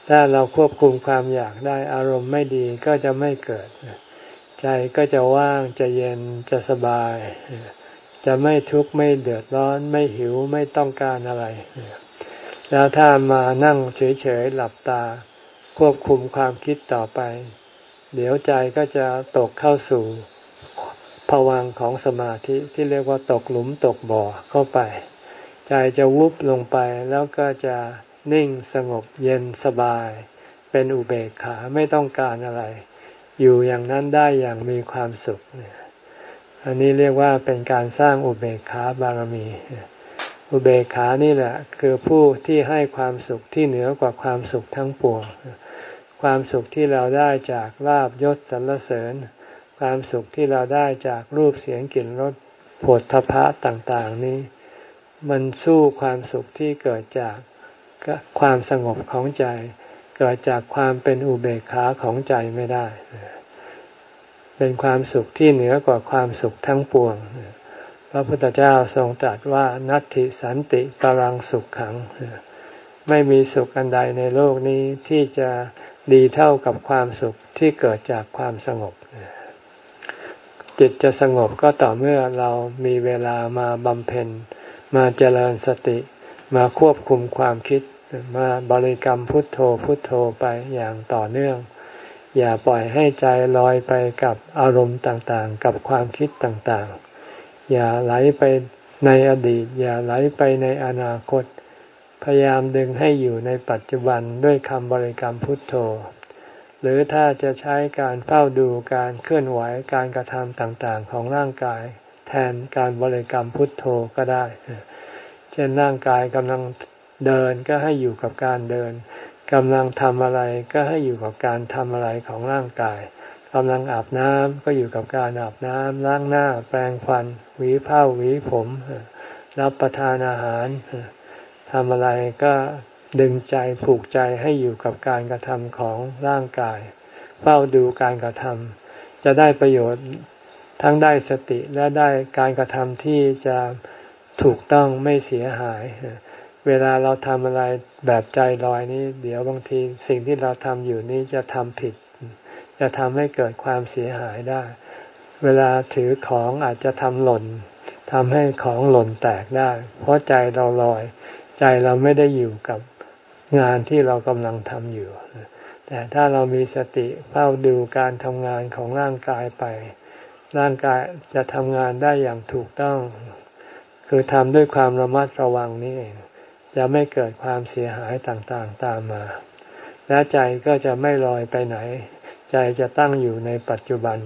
ถ้าเราควบคุมความอยากได้อารมณ์ไม่ดีก็จะไม่เกิด ใจก็จะว่างจะเย็นจะสบาย จะไม่ทุกข์ไม่เดือดร้อนไม่หิวไม่ต้องการอะไร แล้วถ้ามานั่งเฉยๆหลับตา ควบคุมความคิดต่อไป เดี๋ยวใจก็จะตกเข้าสู่ผวังของสมาธิที่เรียกว่าตกหลุมตกบ่อเข้าไป ใจจะวุบลงไปแล้วก็จะ นิ่งสงบเย็นสบาย เป็นอุเบกขาไม่ต้องการอะไร อยู่อย่างนั้นได้อย่างมีความสุข อันนี้เรียกว่าเป็นการสร้างอุเบกขาบารมี อุเบกขานี่แหละ คือผู้ที่ให้ความสุขที่เหนือกว่าความสุขทั้งปวง ความสุขที่เราได้จากลาบยศสรรเสริญ ความสุขที่เราได้จากรูปเสียงกลิ่นรสผลทพะต่าง ๆ นี้ มันสู้ความสุขที่เกิดจาก ความสงบของใจ เกิดจากความเป็นอุเบกขาของใจไม่ได้ เป็นความสุขที่เหนือกว่าความสุขทั้งปวง พระพุทธเจ้าทรงตรัสว่านัตติสันติตรังสุขขัง ไม่มีสุขอันใดในโลกนี้ที่จะดีเท่ากับความสุขที่เกิดจากความสงบ จิตจะสงบก็ต่อเมื่อเรามีเวลามาบำเพ็ญมาเจริญสติ มาควบคุมความคิดมาบริกรรมพุทโธพุทโธไปอย่างต่อเนื่อง อย่าปล่อยให้ใจลอยไปกับอารมณ์ต่างๆ กับความคิดต่างๆ อย่าไหลไปในอดีต อย่าไหลไปในอนาคต พยายามดึงให้อยู่ในปัจจุบันด้วยคำบริกรรมพุทโธ หรือถ้าจะใช้การเฝ้าดูการเคลื่อนไหวการกระทำต่างๆ ของร่างกาย แทนการบริกรรมพุทโธก็ได้ เช่นร่างกายกำลังเดินก็ให้อยู่กับการเดินกำลังทำอะไรก็ให้อยู่กับการทำอะไรของร่างกายกำลังอาบน้ำก็อยู่กับการอาบน้ำล้างหน้า แปรงฟัน หวีผ้าหวีผม รับประทานอาหารทำอะไรก็ดึงใจผูกใจให้อยู่กับการกระทำของร่างกาย เฝ้าดูการกระทำจะได้ประโยชน์ทั้งได้สติและได้การกระทำที่จะ ถูกต้องไม่เสียหาย เวลาเราทำอะไรแบบใจลอยนี้ เดี๋ยวบางทีสิ่งที่เราทำอยู่นี้จะทำผิด จะทำให้เกิดความเสียหายได้ เวลาถือของอาจจะทำหล่นทำให้ของหล่นแตกได้ เพราะใจเราลอย ใจเราไม่ได้อยู่กับงานที่เรากำลังทำอยู่ แต่ถ้าเรามีสติเฝ้าดูการทำงานของร่างกายไป ร่างกายจะทำงานได้อย่างถูกต้อง คือทำด้วยความระมัดระวังนี่เองจะไม่เกิดความเสียหายต่างๆตามมา และใจก็จะไม่ลอยไปไหน ใจจะตั้งอยู่ในปัจจุบัน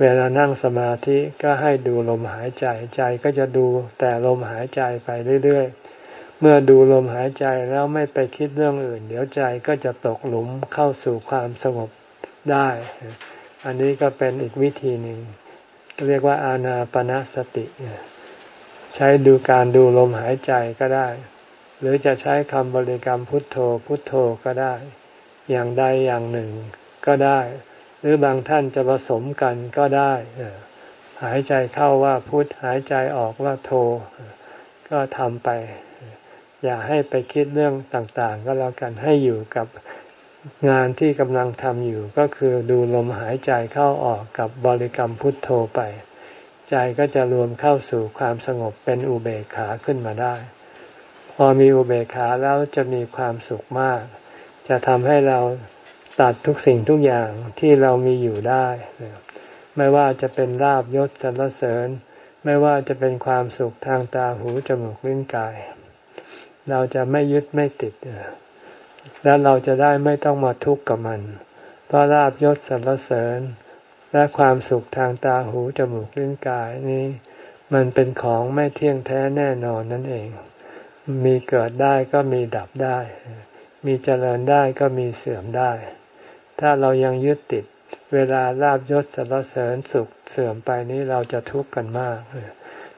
เวลานั่งสมาธิก็ให้ดูลมหายใจใจก็จะดูแต่ลมหายใจไปเรื่อยๆ เมื่อดูลมหายใจแล้วไม่ไปคิดเรื่องอื่น เดี๋ยวใจก็จะตกหลุมเข้าสู่ความสงบได้ อันนี้ก็เป็นอีกวิธีหนึ่งเรียกว่าอานาปนาสติ ใช้ดูการดูลมหายใจก็ได้ หรือจะใช้คำบริกรรมพุทโธพุทโธก็ได้ อย่างใดอย่างหนึ่งก็ได้ หรือบางท่านจะผสมกันก็ได้หายใจเข้าว่าพุทหายใจออกว่าโธก็ทำไป อย่าให้ไปคิดเรื่องต่างๆ ก็แล้วกันให้อยู่กับงานที่กำลังทำอยู่ก็คือดูลมหายใจเข้าออกกับบริกรรมพุทโธไป ใจก็จะรวมเข้าสู่ความสงบเป็นอุเบกขาขึ้นมาได้ พอมีอุเบกขาแล้วจะมีความสุขมาก จะทำให้เราตัดทุกสิ่งทุกอย่างที่เรามีอยู่ได้ ไม่ว่าจะเป็นลาบยศสรรเสริญ ไม่ว่าจะเป็นความสุขทางตาหูจมูกลิ้นกาย เราจะไม่ยึดไม่ติด แล้วเราจะได้ไม่ต้องมาทุกข์กับมัน เพราะลาบยศสรรเสริญ และความสุขทางตาหูจมูกลิ้นกายนี้ มันเป็นของไม่เที่ยงแท้แน่นอนนั่นเอง มีเกิดได้ก็มีดับได้ มีเจริญได้ก็มีเสื่อมได้ ถ้าเรายังยึดติด เวลาลาบยศสรรเสริญสุขเสื่อมไปนี้เราจะทุกข์กันมาก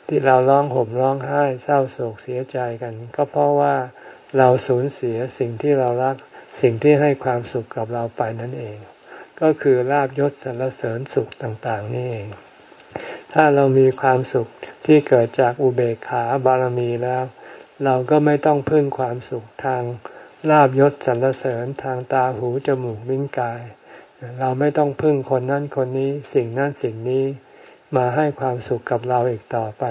ที่เราร้องห่มร้องไห้เศร้าโศกเสียใจกัน ก็เพราะว่าเราสูญเสียสิ่งที่เรารักสิ่งที่ให้ความสุขกับเราไปนั่นเอง ก็คือลาบยศสรรเสริญสุขต่างๆนี่เอง ถ้าเรามีความสุขที่เกิดจากอุเบกขาบารมีแล้ว เราก็ไม่ต้องพึ่งความสุขทางลาบยศสรรเสริญทางตาหูจมูกลิ้นกาย เราไม่ต้องพึ่งคนนั้นคนนี้สิ่งนั้นสิ่งนี้มาให้ความสุขกับเราอีกต่อไป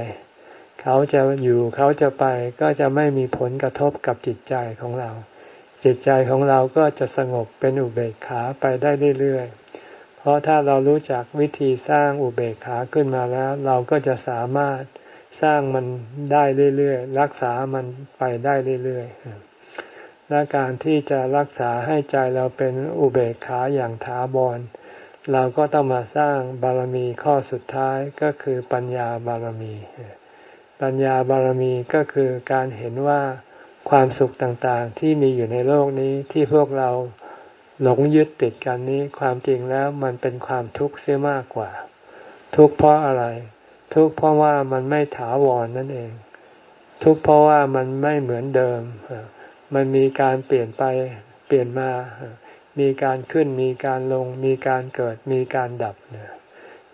เขาจะอยู่เขาจะไปก็จะไม่มีผลกระทบกับจิตใจของเรา จิตใจของเราก็จะสงบเป็นอุเบกขาไปได้เรื่อยๆ เพราะถ้าเรารู้จักวิธีสร้างอุเบกขาขึ้นมาแล้ว เราก็จะสามารถสร้างมันได้เรื่อยๆ รักษามันไปได้เรื่อยๆ และการที่จะรักษาให้ใจเราเป็นอุเบกขาอย่างถาวรเราก็ต้องมาสร้างบารมีข้อสุดท้ายก็คือปัญญาบารมี ปัญญาบารมีก็คือการเห็นว่า ความสุขต่างๆ ที่มีอยู่ในโลกนี้ที่พวกเราหลงยึดติดกันนี้ความจริงแล้วมันเป็นความทุกข์เสียมากกว่า ทุกข์เพราะอะไร ทุกข์เพราะว่ามันไม่ถาวรนนั่นเอง ทุกข์เพราะว่ามันไม่เหมือนเดิม มันมีการเปลี่ยนไปเปลี่ยนมา มีการขึ้นมีการลง มีการเกิดมีการดับเนี่ย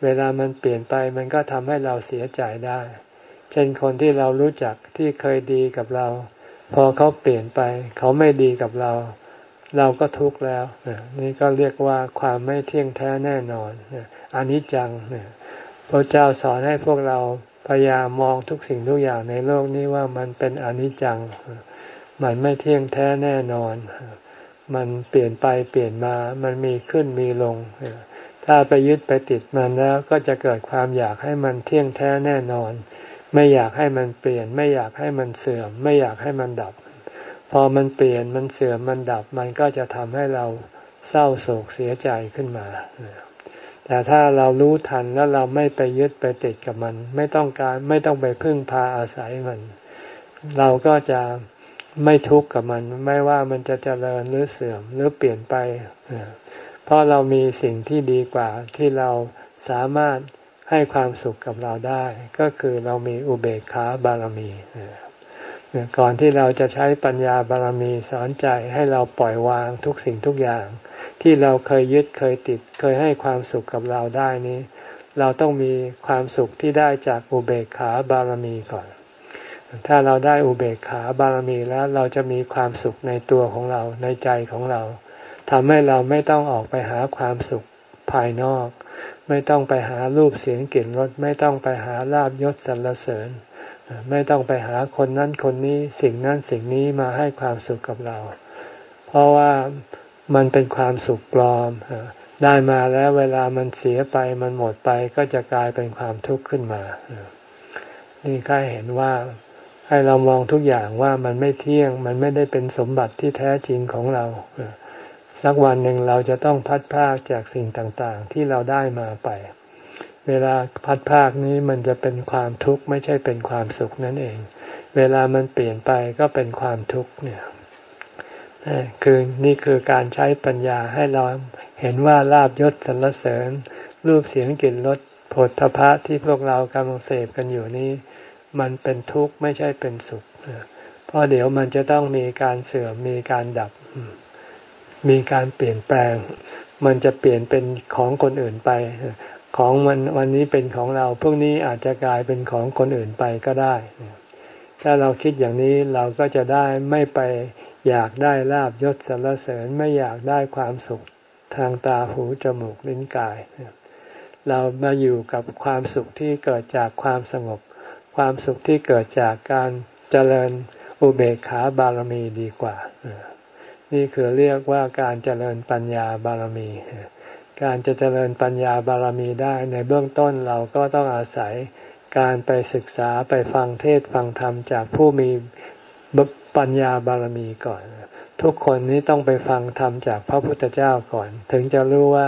เวลามันเปลี่ยนไปมันก็ทำให้เราเสียใจได้ เช่นคนที่เรารู้จักที่เคยดีกับเรา พอเขาเปลี่ยนไปเขาไม่ดีกับเรา เราก็ทุกข์แล้ว นี่ก็เรียกว่าความไม่เที่ยงแท้แน่นอนอันนี้จังพระเจ้าสอนให้พวกเราพยายามมองทุกสิ่งทุกอย่างในโลกนี้ว่ามันเป็นอนิจจัง มันไม่เที่ยงแท้แน่นอน มันเปลี่ยนไปเปลี่ยนมา มันมีขึ้นมีลง ถ้าไปยึดไปติดมันแล้วก็จะเกิดความอยากให้มันเที่ยงแท้แน่นอน ไม่อยากให้มันเปลี่ยน ไม่อยากให้มันเสื่อม ไม่อยากให้มันดับ พอมันเปลี่ยนมันเสื่อมมันดับ มันก็จะทำให้เราเศร้าโศกเสียใจขึ้นมา แต่ถ้าเรารู้ทันแล้วเราไม่ไปยึดไปติดกับมัน ไม่ต้องการไม่ต้องไปพึ่งพาอาศัยมัน เราก็จะไม่ทุกข์กับมัน ไม่ว่ามันจะเจริญหรือเสื่อมหรือเปลี่ยนไป เพราะเรามีสิ่งที่ดีกว่าที่เราสามารถ ให้ความสุขกับเราได้ ก็คือเรามีอุเบกขาบารมีก่อนที่เราจะใช้ปัญญาบารมีสอนใจให้เราปล่อยวางทุกสิ่งทุกอย่าง ที่เราเคยยึดเคยติด เคยให้ความสุขกับเราได้นี้ เราต้องมีความสุขที่ได้จากอุเบกขาบารมีก่อน ถ้าเราได้อุเบกขาบารมีแล้วเราจะมีความสุขในตัวของเราในใจของเราทำให้เราไม่ต้องออกไปหาความสุขภายนอก ไม่ต้องไปหารูปเสียงกลิ่นรสไม่ต้องไปหาลาบยศสรรเสริญ ไม่ต้องไปหาคนนั้นคนนี้สิ่งนั้นสิ่งนี้มาให้ความสุขกับเรา เพราะว่ามันเป็นความสุขปลอม ได้มาแล้วเวลามันเสียไปมันหมดไปก็จะกลายเป็นความทุกข์ขึ้นมา นี่ก็เห็นว่าให้เรามองทุกอย่างว่ามันไม่เที่ยง มันไม่ได้เป็นสมบัติที่แท้จริงของเรา สักวันหนึ่งเราจะต้องพัดพากจากสิ่งต่างๆ ที่เราได้มาไป เวลาพัดพากนี้มันจะเป็นความทุกข์ไม่ใช่เป็นความสุขนั่นเอง เวลามันเปลี่ยนไปก็เป็นความทุกข์เนี่ยคือนี่คือการใช้ปัญญาให้เราเห็นว่าลาบยศสรรเสริญ รูปเสียงกลิ่นรสผลทพะที่พวกเรากำลังเสพกันอยู่นี้ มันเป็นทุกข์ไม่ใช่เป็นสุขเพราะเดี๋ยวมันจะต้องมีการเสื่อมมีการดับ มีการเปลี่ยนแปลง มันจะเปลี่ยนเป็นของคนอื่นไป ของมันวันนี้เป็นของเราพวกนี้อาจจะกลายเป็นของคนอื่นไปก็ได้ ถ้าเราคิดอย่างนี้เราก็จะได้ไม่ไปอยากได้ลาบยศสรรเสริญไม่อยากได้ความสุขทางตาหูจมูกลิ้นกาย เรามาอยู่กับความสุขที่เกิดจากความสงบ ความสุขที่เกิดจากการเจริญอุเบกขาบารมีดีกว่า นี่คือเรียกว่าการเจริญปัญญาบารมี การจะเจริญปัญญาบารมีได้ในเบื้องต้นเราก็ต้องอาศัยการไปศึกษาไปฟังเทศฟังธรรมจากผู้มีปัญญาบารมีก่อน ทุกคนนี้ต้องไปฟังธรรมจากพระพุทธเจ้าก่อน ถึงจะรู้ว่า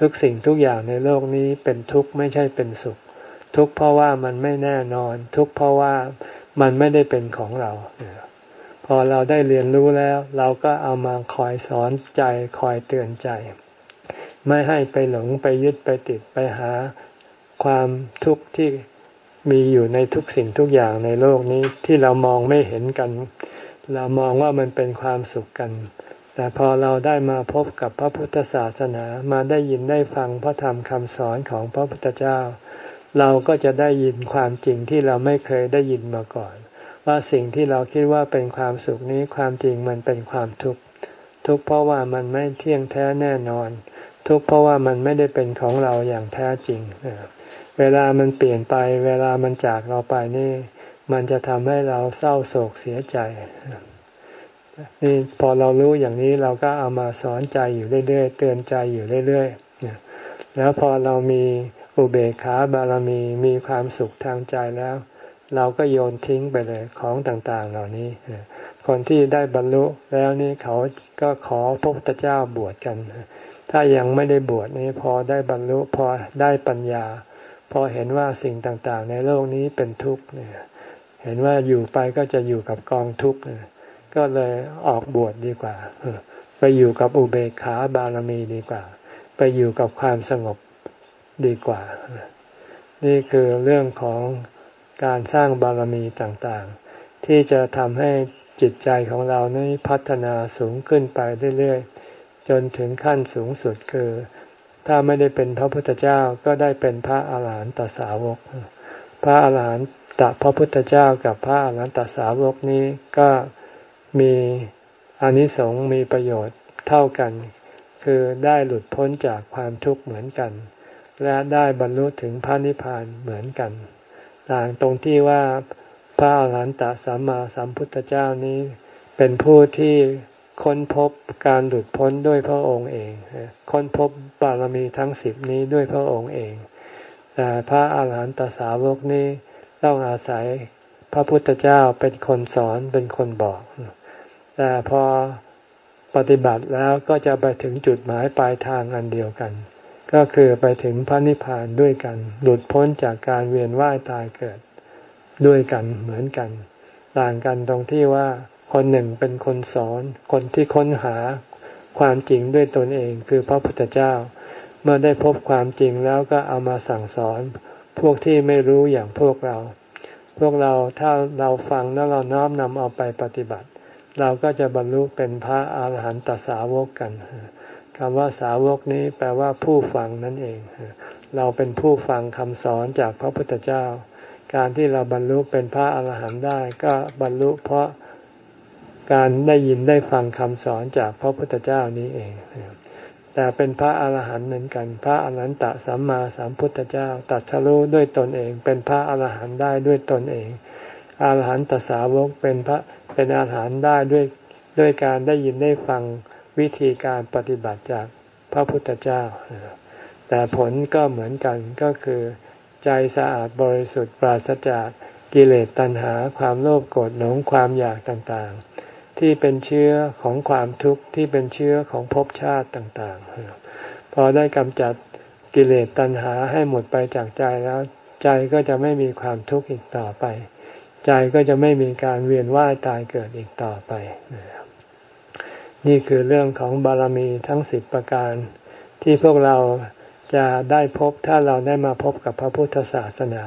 ทุกสิ่งทุกอย่างในโลกนี้เป็นทุกข์ไม่ใช่เป็นสุข ทุกข์เพราะว่ามันไม่แน่นอน ทุกข์เพราะว่ามันไม่ได้เป็นของเรา พอเราได้เรียนรู้แล้ว เราก็เอามาคอยสอนใจคอยเตือนใจ ไม่ให้ไปหลงไปยึดไปติดไปหาความทุกข์ที่มีอยู่ในทุกสิ่งทุกอย่างในโลกนี้ที่เรามองไม่เห็นกัน เรามองว่ามันเป็นความสุขกัน แต่พอเราได้มาพบกับพระพุทธศาสนามาได้ยินได้ฟังพระธรรมคำสอนของพระพุทธเจ้า เราก็จะได้ยินความจริงที่เราไม่เคยได้ยินมาก่อน ว่าสิ่งที่เราคิดว่าเป็นความสุขนี้ความจริงมันเป็นความทุกข์ทุกข์เพราะว่ามันไม่เที่ยงแท้แน่นอน ทุกข์เพราะว่ามันไม่ได้เป็นของเราอย่างแท้จริง เวลามันเปลี่ยนไป เวลามันจากเราไปนี่ มันจะทำให้เราเศร้าโศกเสียใจนี่พอเรารู้อย่างนี้เราก็เอามาสอนใจอยู่เรื่อยๆ เตือนใจอยู่เรื่อยๆแล้วพอเรามีอุเบกขาบารมีมีความสุขทางใจแล้ว เราก็โยนทิ้งไปเลยของต่างๆ เหล่านี้ คนที่ได้บรรลุแล้วนี่เขาก็ขอพระพุทธเจ้าบวชกัน ถ้ายังไม่ได้บวชนี่พอได้บรรลุพอได้ปัญญา พอเห็นว่าสิ่งต่างๆ ในโลกนี้เป็นทุกข์เนี่ยเห็นว่าอยู่ไปก็จะอยู่กับกองทุกข์ก็เลยออกบวชดดีกว่า ไปอยู่กับอุเบกขาบารมีดีกว่า ไปอยู่กับความสงบดีกว่า นี่คือเรื่องของ การสร้างบารมีต่างๆ ที่จะทำให้จิตใจของเรานี้พัฒนาสูงขึ้นไปเรื่อยๆ จนถึงขั้นสูงสุดคือ ถ้าไม่ได้เป็นพระพุทธเจ้าก็ได้เป็นพระอาหารหันตสาวก พระอาหารหันตพระพุทธเจ้ากับพระอาหารหันตสาวกนี้ก็มีอานิสงส์มีประโยชน์เท่ากัน คือได้หลุดพ้นจากความทุกข์เหมือนกัน และได้บรรลุถึงพระนิพพานเหมือนกัน ต่างตรงที่ว่าพระอรหันตสัมมาสัมพุทธเจ้านี้ เป็นผู้ที่ค้นพบการหลุดพ้นด้วยพระองค์เอง ค้นพบบารมีทั้งสิบนี้ด้วยพระองค์เอง แต่พระอาหารหันตสาวกนี้ต้องอาศัยพระพุทธเจ้าเป็นคนสอนเป็นคนบอก แต่พอปฏิบัติแล้วก็จะไปถึงจุดหมายปลายทางอันเดียวกัน ก็คือไปถึงพระนิพพานด้วยกัน หลุดพ้นจากการเวียนว่ายตายเกิดด้วยกันเหมือนกัน ต่างกันตรงที่ว่าคนหนึ่งเป็นคนสอน คนที่ค้นหาความจริงด้วยตนเองคือพระพุทธเจ้า เมื่อได้พบความจริงแล้วก็เอามาสั่งสอน พวกที่ไม่รู้อย่างพวกเรา พวกเราถ้าเราฟังแล้วเราน้อมนำเอาไปปฏิบัติ เราก็จะบรรลุเป็นพระอาหารหันตสาวกกัน คำว่าสาวกนี้แปลว่าผู้ฟังนั่นเอง เราเป็นผู้ฟังคำสอนจากพระพุทธเจ้า การที่เราบรรลุเป็นพระอาหารหันต์ได้ ก็บรรลุเพราะการได้ยินได้ฟังคำสอนจากพระพุทธเจ้านี้เอง แต่เป็นพระอาหารหันต์เหมือนกัน พระอรหันตสัมมาสัมพุทธเจ้าตัดสรู้ด้วยตนเอง เป็นพระอาหารหันต์ได้ด้วยตนเอง อาหารหันตสาวกเป็นพระเป็นอาหารหันต์ได้ด้วยด้วยการได้ยินได้ฟัง วิธีการปฏิบัติจากพระพุทธเจ้า แต่ผลก็เหมือนกันก็คือ ใจสะอาดบริสุทธิ์ปราศจากกิเลสตัณหาความโลภโกรธหลงความอยากต่างๆ ที่เป็นเชื้อของความทุกข์ที่เป็นเชื้อของภพชาติต่างๆ พอได้กำจัดกิเลสตัณหาให้หมดไปจากใจแล้ว ใจก็จะไม่มีความทุกข์อีกต่อไป ใจก็จะไม่มีการเวียนว่ายตายเกิดอีกต่อไป นี่คือเรื่องของบารมีทั้งสิบประการ ที่พวกเราจะได้พบถ้าเราได้มาพบกับพระพุทธศาสนา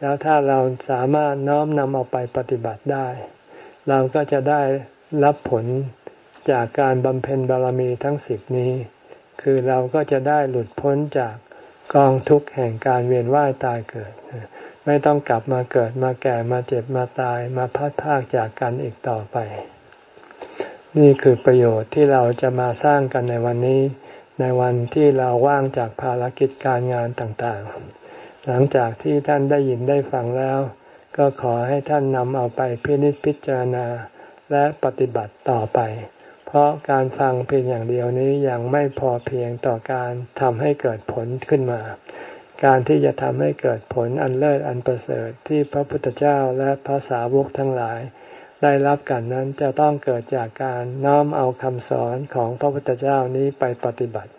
แล้วถ้าเราสามารถน้อมนำเอาไปปฏิบัติได้ เราก็จะได้รับผลจากการบำเพ็ญบารมีทั้งสิบนี้ คือเราก็จะได้หลุดพ้นจากกองทุกข์แห่งการเวียนว่ายตายเกิด ไม่ต้องกลับมาเกิดมาแก่มาเจ็บมาตายมาพัดพากจากกันอีกต่อไป นี่คือประโยชน์ที่เราจะมาสร้างกันในวันนี้ ในวันที่เราว่างจากภารกิจการงานต่างๆ หลังจากที่ท่านได้ยินได้ฟังแล้ว ก็ขอให้ท่านนำเอาไปพินิจพิจารณาและปฏิบัติต่อไป เพราะการฟังเพียงอย่างเดียวนี้ยังไม่พอเพียงต่อการทำให้เกิดผลขึ้นมา การที่จะทำให้เกิดผลอันเลิศอันประเสริฐที่พระพุทธเจ้าและพระสาวกทั้งหลาย ได้รับกันนั้นจะต้องเกิดจากการน้อมเอาคำสอนของพระพุทธเจ้านี้ไปปฏิบัติ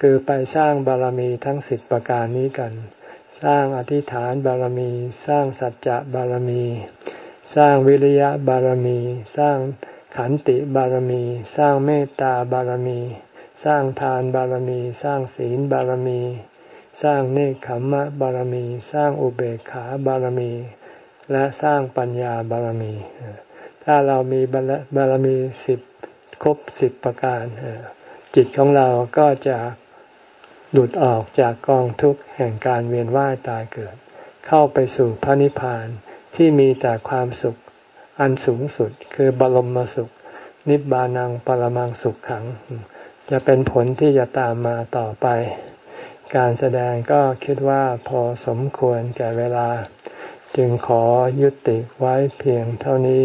คือไปสร้างบารมีทั้งสิบประการนี้กัน สร้างอธิษฐานบารมี สร้างสัจจะบารมี สร้างวิริยะบารมี สร้างขันติบารมี สร้างเมตตาบารมี สร้างทานบารมี สร้างศีลบารมี สร้างเนคขมมะบารมี สร้างอุเบกขาบารมี และสร้างปัญญาบารมี ถ้าเรามีบารมีสิบครบสิบประการจิตของเราก็จะหลุดออกจากกองทุกข์แห่งการเวียนว่ายตายเกิด เข้าไปสู่พระนิพพานที่มีแต่ความสุขอันสูงสุดคือบรมสุข นิบานังปรมังสุขขัง จะเป็นผลที่จะตามมาต่อไป การแสดงก็คิดว่าพอสมควรแก่เวลา จึงขอยุติไว้เพียงเท่านี้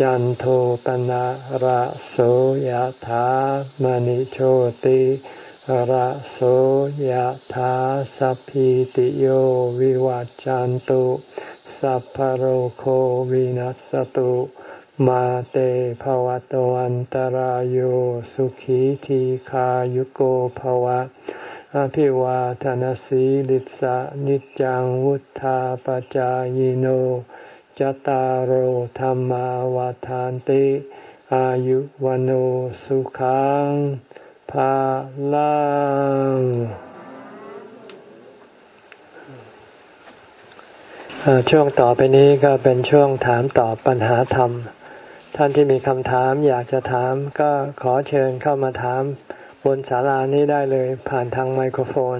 จันโทปนะระโสยะถามณิโชติระโสยธาสัพพิติโยวิวัจจันตุสัพพโรโควินัสตุมาเตภวะตวันตารโยสุขีทีขายุโกภวะ อภิวาทนสีลิสะนิจังวุธาปจายโน จตารโหธรรมวาทานติ อายุวันโอสุขังภาลังช่วงต่อไปนี้ก็เป็นช่วงถามตอบปัญหาธรรม ท่านที่มีคำถามอยากจะถามก็ขอเชิญเข้ามาถามบนศาลานี้ได้เลยผ่านทางไมโครโฟน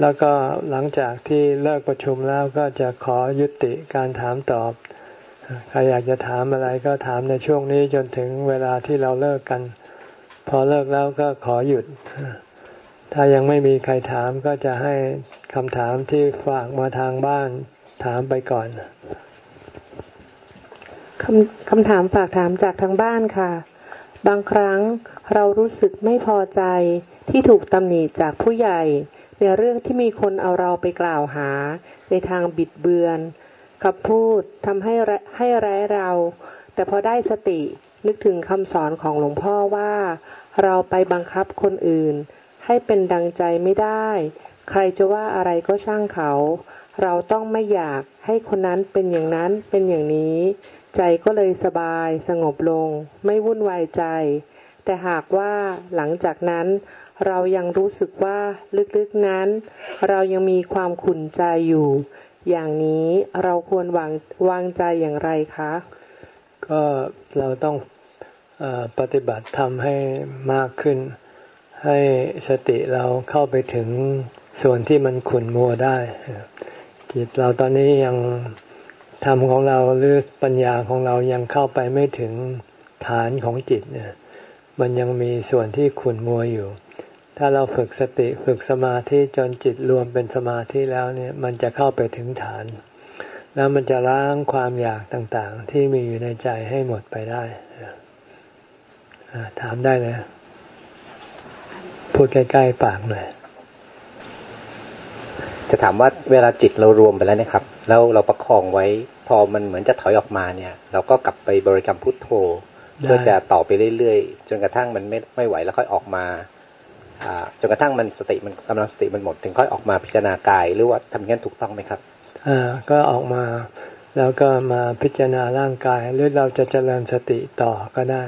แล้วก็หลังจากที่เลิกประชุมแล้วก็จะขอยุติการถามตอบ ใครอยากจะถามอะไรก็ถามในช่วงนี้จนถึงเวลาที่เราเลิกกัน พอเลิกแล้วก็ขอหยุด ถ้ายังไม่มีใครถามก็จะให้คำถามที่ฝากมาทางบ้านถามไปก่อนคำคำถามฝากถามจากทางบ้านค่ะ บางครั้งเรารู้สึกไม่พอใจที่ถูกตำหนิจากผู้ใหญ่ ในเรื่องที่มีคนเอาเราไปกล่าวหา ในทางบิดเบือนกับพูดทำให้ให้ร้เรา แต่พอได้สตินึกถึงคำสอนของหลวงพ่อว่า เราไปบังคับคนอื่น ให้เป็นดังใจไม่ได้ ใครจะว่าอะไรก็ช่างเขา เราต้องไม่อยากให้คนนั้นเป็นอย่างนั้นเป็นอย่างนี้ ใจก็เลยสบายสงบลง ไม่วุ่นวายใจ แต่หากว่าหลังจากนั้น เรายังรู้สึกว่าลึกๆนั้น เรายังมีความขุ่นใจอยู่ อย่างนี้เราควรวางวางใจอย่างไรคะ ก็เราต้องอปฏิบัติทำให้มากขึ้น ให้สติเราเข้าไปถึงส่วนที่มันขุ่นมัวได้จิตเราตอนนี้ยังธรรมของเราหรือปัญญาของเรายังเข้าไปไม่ถึงฐานของจิตเนี่ยมันยังมีส่วนที่ขุ่นมัวอยู่ ถ้าเราฝึกสติฝึกสมาธิจนจิตรวมเป็นสมาธิแล้วเนี่ยมันจะเข้าไปถึงฐาน แล้วมันจะล้างความอยากต่างๆ ที่มีอยู่ในใจให้หมดไปได้ถามได้เลยพูดใกล้ๆปากหน่อยจะถามว่าเวลาจิตเรารวมไปแล้วนะครับ แล้วเราประคองไว้ พอมันเหมือนจะถอยออกมาเนี่ย เราก็กลับไปบริกรรมพุทโธเพื่อจะต่อไปเรื่อยๆจนกระทั่งมันไม่ไม่ไหวแล้วค่อยออกมา จนกระทั่งมันสติมันกำลังสติมันหมด ถึงค่อยออกมาพิจารณากายหรือว่าทำอย่างนั้นถูกต้องไหมครับก็ออกมาแล้วก็มาพิจารณาร่างกาย หรือเราจะเจริญสติต่อก็ได้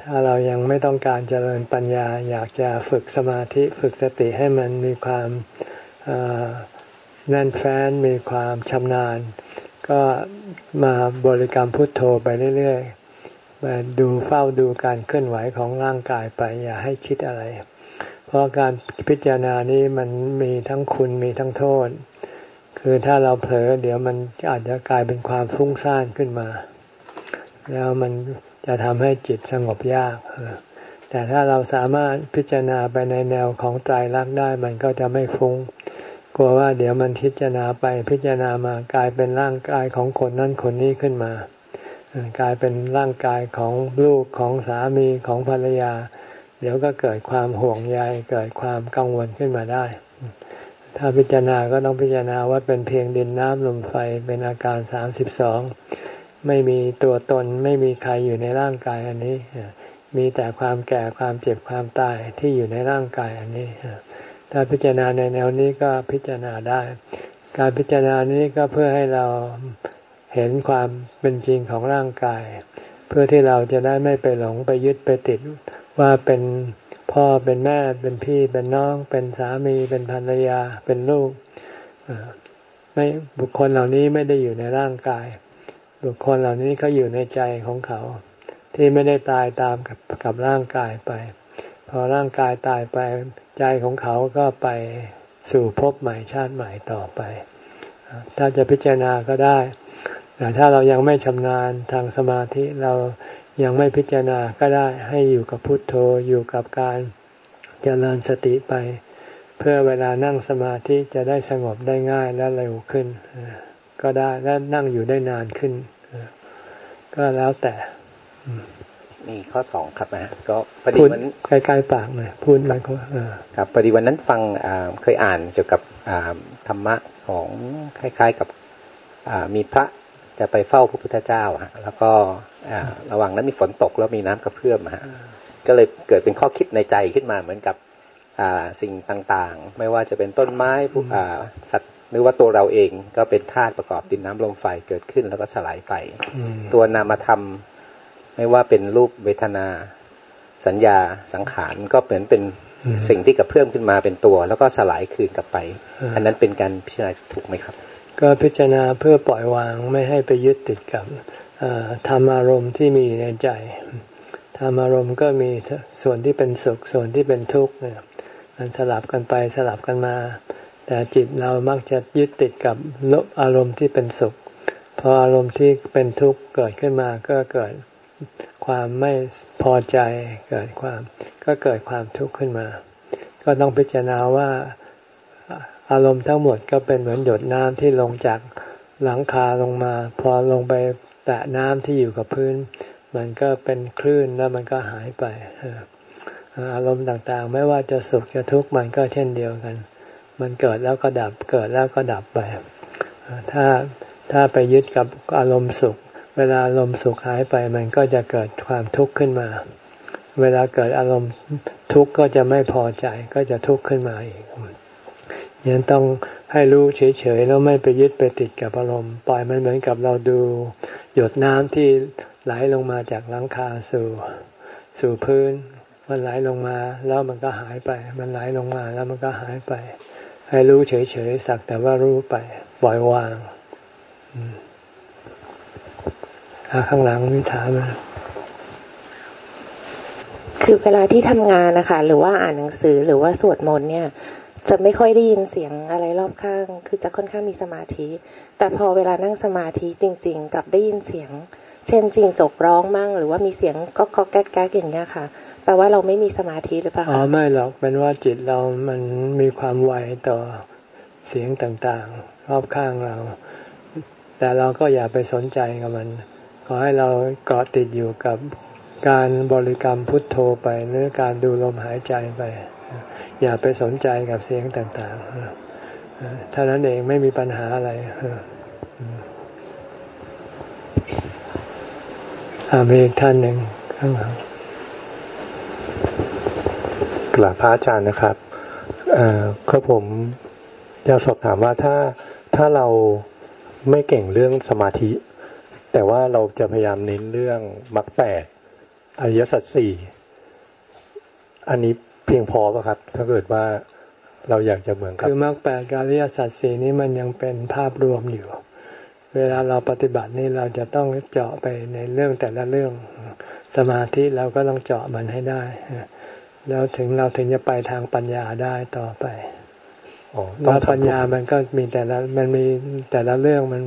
ถ้าเรายังไม่ต้องการเจริญปัญญา อยากจะฝึกสมาธิฝึกสติให้มันมีความแน่นแฟ้นมีความชำนาญ ก็มาบริกรรมพุทโธไปเรื่อยๆมาดูเฝ้าดูการเคลื่อนไหวของร่างกายไป อย่าให้คิดอะไร เพราะการพิจารณานี้มันมีทั้งคุณมีทั้งโทษ คือถ้าเราเผลอเดี๋ยวมันอาจจะกลายเป็นความฟุ้งซ่านขึ้นมา แล้วมันจะทำให้จิตสงบยาก แต่ถ้าเราสามารถพิจารณาไปในแนวของใจรักได้มันก็จะไม่ฟุง้ง กลัวว่าเดี๋ยวมันพิจารณาไปพิจารณามากลายเป็นร่างกายของคนนั่นคนนี้ขึ้นมา กลายเป็นร่างกายของลูกของสามีของภรรยา เดี๋ยวก็เกิดความห่วงใยเกิดความกังวลขึ้นมาได้ ถ้าพิจารณาก็ต้องพิจารณาว่าเป็นเพียงดินน้ำลมไฟเป็นอาการสามสิบสองไม่มีตัวตนไม่มีใครอยู่ในร่างกายอันนี้ มีแต่ความแก่ความเจ็บความตายที่อยู่ในร่างกายอันนี้ ถ้าพิจารณาในแนวนี้ก็พิจารณาได้ การพิจารณานี้ก็เพื่อให้เราเห็นความเป็นจริงของร่างกาย เพื่อที่เราจะได้ไม่ไปหลงไปยึดไปติด ว่าเป็นพ่อเป็นแม่เป็นพี่เป็นน้อง เป็นสามีเป็นภรรยาเป็นลูกไม่บุคคลเหล่านี้ไม่ได้อยู่ในร่างกาย บุคคลเหล่านี้เขาอยู่ในใจของเขา ที่ไม่ได้ตายตามกับกับร่างกายไป พอร่างกายตายไปใจของเขาก็ไปสู่ภพใหม่ชาติใหม่ต่อไป ถ้าจะพิจารณาก็ได้ แต่ถ้าเรายังไม่ชำนาญทางสมาธิเรา ยังไม่พิจารณาก็ได้ให้อยู่กับพุทโธอยู่กับการเจริญสติไป เพื่อเวลานั่งสมาธิจะได้สงบได้ง่ายและเร็วขึ้น ก็ได้และนั่งอยู่ได้นานขึ้น ก็แล้วแต่มีข้อสองครับนะก็พอดีวันใกล้ๆปากหน่อยพูดมันก็ครับพอดีวันนั้นฟังเคยอ่านเกี่ยวกับธรรมะสองคล้าย ๆกับมีพระจะไปเฝ้าพระพุทธเจ้าฮะแล้วก็ ระหว่างนั้นมีฝนตกแล้วมีน้ำกระเพื่อมฮะก็เลยเกิดเป็นข้อคิดในใจขึ้นมาเหมือนกับสิ่งต่างๆ ไม่ว่าจะเป็นต้นไม้สัตว์หรือว่าตัวเราเองก็เป็นธาตุประกอบดินน้ำลมไฟเกิดขึ้นแล้วก็สลายไป ตัวนามธรรม ไม่ว่าเป็นรูปเวทนา สัญญาสังขารก็เหมือนเป็นสิ่งที่กระเพื่อมขึ้นมาเป็นตัว แล้วก็สลายคืนกลับไป อันนั้นเป็นการพิจารณาถูกไหมครับ ก็พิจารณาเพื่อปล่อยวางไม่ให้ไปยึดติดกับ ธรรมอารมณ์ที่มีในใจธรรมอารมณ์ก็มีส่วนที่เป็นสุขส่วนที่เป็นทุกข์เนี่ยมันสลับกันไปสลับกันมา แต่จิตเรามักจะยึดติดกับลบอารมณ์ที่เป็นสุขพออารมณ์ที่เป็นทุกข์เกิดขึ้นมาก็เกิดความไม่พอใจเกิดความก็เกิดความทุกข์ขึ้นมา ก็ต้องพิจารณาว่าอารมณ์ทั้งหมดก็เป็นเหมือนหยดน้ำที่ลงจากหลังคาลงมา พอลงไป แตะน้ำที่อยู่กับพื้น มันก็เป็นคลื่นแล้วมันก็หายไปอารมณ์ต่างๆ ไม่ว่าจะสุขจะทุกข์มันก็เช่นเดียวกัน มันเกิดแล้วก็ดับเกิดแล้วก็ดับไปถ้าถ้าไปยึดกับอารมณ์สุข เวลาอารมณ์สุขหายไป มันก็จะเกิดความทุกข์ขึ้นมา เวลาเกิดอารมณ์ทุกข์ก็จะไม่พอใจก็จะทุกข์ขึ้นมาอีกยังต้องให้รู้เฉยๆแล้วไม่ไปยึดไปติดกับอารมณ์ปล่อยมันเหมือนกับเราดู หยดน้ำที่ไหลลงมาจากหลังคาสู่สู่พื้น มันไหลลงมาแล้วมันก็หายไป มันไหลลงมาแล้วมันก็หายไป ให้รู้เฉยๆสักแต่ว่ารู้ไปปล่อยวางข้างหลังมีถามไหมคือเวลาที่ทำงานนะคะหรือว่าอ่านหนังสือหรือว่าสวดมนต์เนี่ย จะไม่ค่อยได้ยินเสียงอะไรรอบข้าง คือจะค่อนข้างมีสมาธิ แต่พอเวลานั่งสมาธิจริง ๆ กับได้ยินเสียง เช่นจริงจกร้องมั่ง หรือว่ามีเสียงก็ก็แก๊กแก๊กอย่างเงี้ยค่ะ แปลว่าเราไม่มีสมาธิหรือเปล่าอ๋อไม่หรอกเป็นว่าจิตเรามันมีความไวต่อเสียงต่างๆ รอบข้างเรา แต่เราก็อย่าไปสนใจกับมัน ขอให้เราเกาะติดอยู่กับการบริกรรมพุทโธไปหรือการดูลมหายใจไป อย่าไปสนใจกับเสียงต่างๆเท่านั้นเองไม่มีปัญหาอะไรอามีอีกท่านหนึ่งข้างหลังกราบพระอาจารย์นะครับก็ผมจะสอบถามว่าถ้าถ้าเราไม่เก่งเรื่องสมาธิ แต่ว่าเราจะพยายามเน้นเรื่องมรรคแปดอริยสัจสี่อันนี้ เพียงพอป่ะครับ ถ้าเกิดว่าเราอยากจะเหมือนกับ คือมรรคแปดกับอริยสัจสี่นี้มันยังเป็นภาพรวมอยู่ เวลาเราปฏิบัตินี่เราจะต้องเจาะไปในเรื่องแต่ละเรื่องสมาธิเราก็ต้องเจาะมันให้ได้ แล้วถึงเราถึงจะไปทางปัญญาได้ต่อไปว่าปัญญามันก็มีแต่ละมันมีแต่ละเรื่องมัน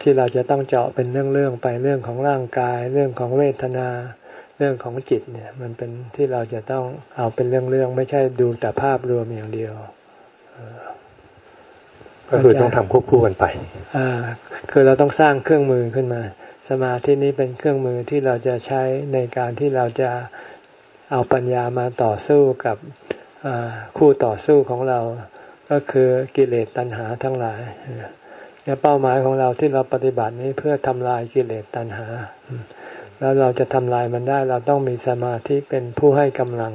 ที่เราจะต้องเจาะเป็นเรื่องๆไปเรื่องของร่างกาย เรื่องของเวทนา เรื่องของจิตเนี่ย มันเป็นที่เราจะต้องเอาเป็นเรื่องๆไม่ใช่ดูแต่ภาพรวมอย่างเดียวก็คือต้องทำควบคู่กันไปอ่าคือเราต้องสร้างเครื่องมือขึ้นมา สมาธินี้เป็นเครื่องมือที่เราจะใช้ในการที่เราจะเอาปัญญามาต่อสู้กับคู่ต่อสู้ของเรา ก็คือกิเลสตัณหาทั้งหลายเนี่ยเป้าหมายของเราที่เราปฏิบัตินี้เพื่อทำลายกิเลสตัณหา แล้วเราจะทำลายมันได้เราต้องมีสมาธิเป็นผู้ให้กำลัง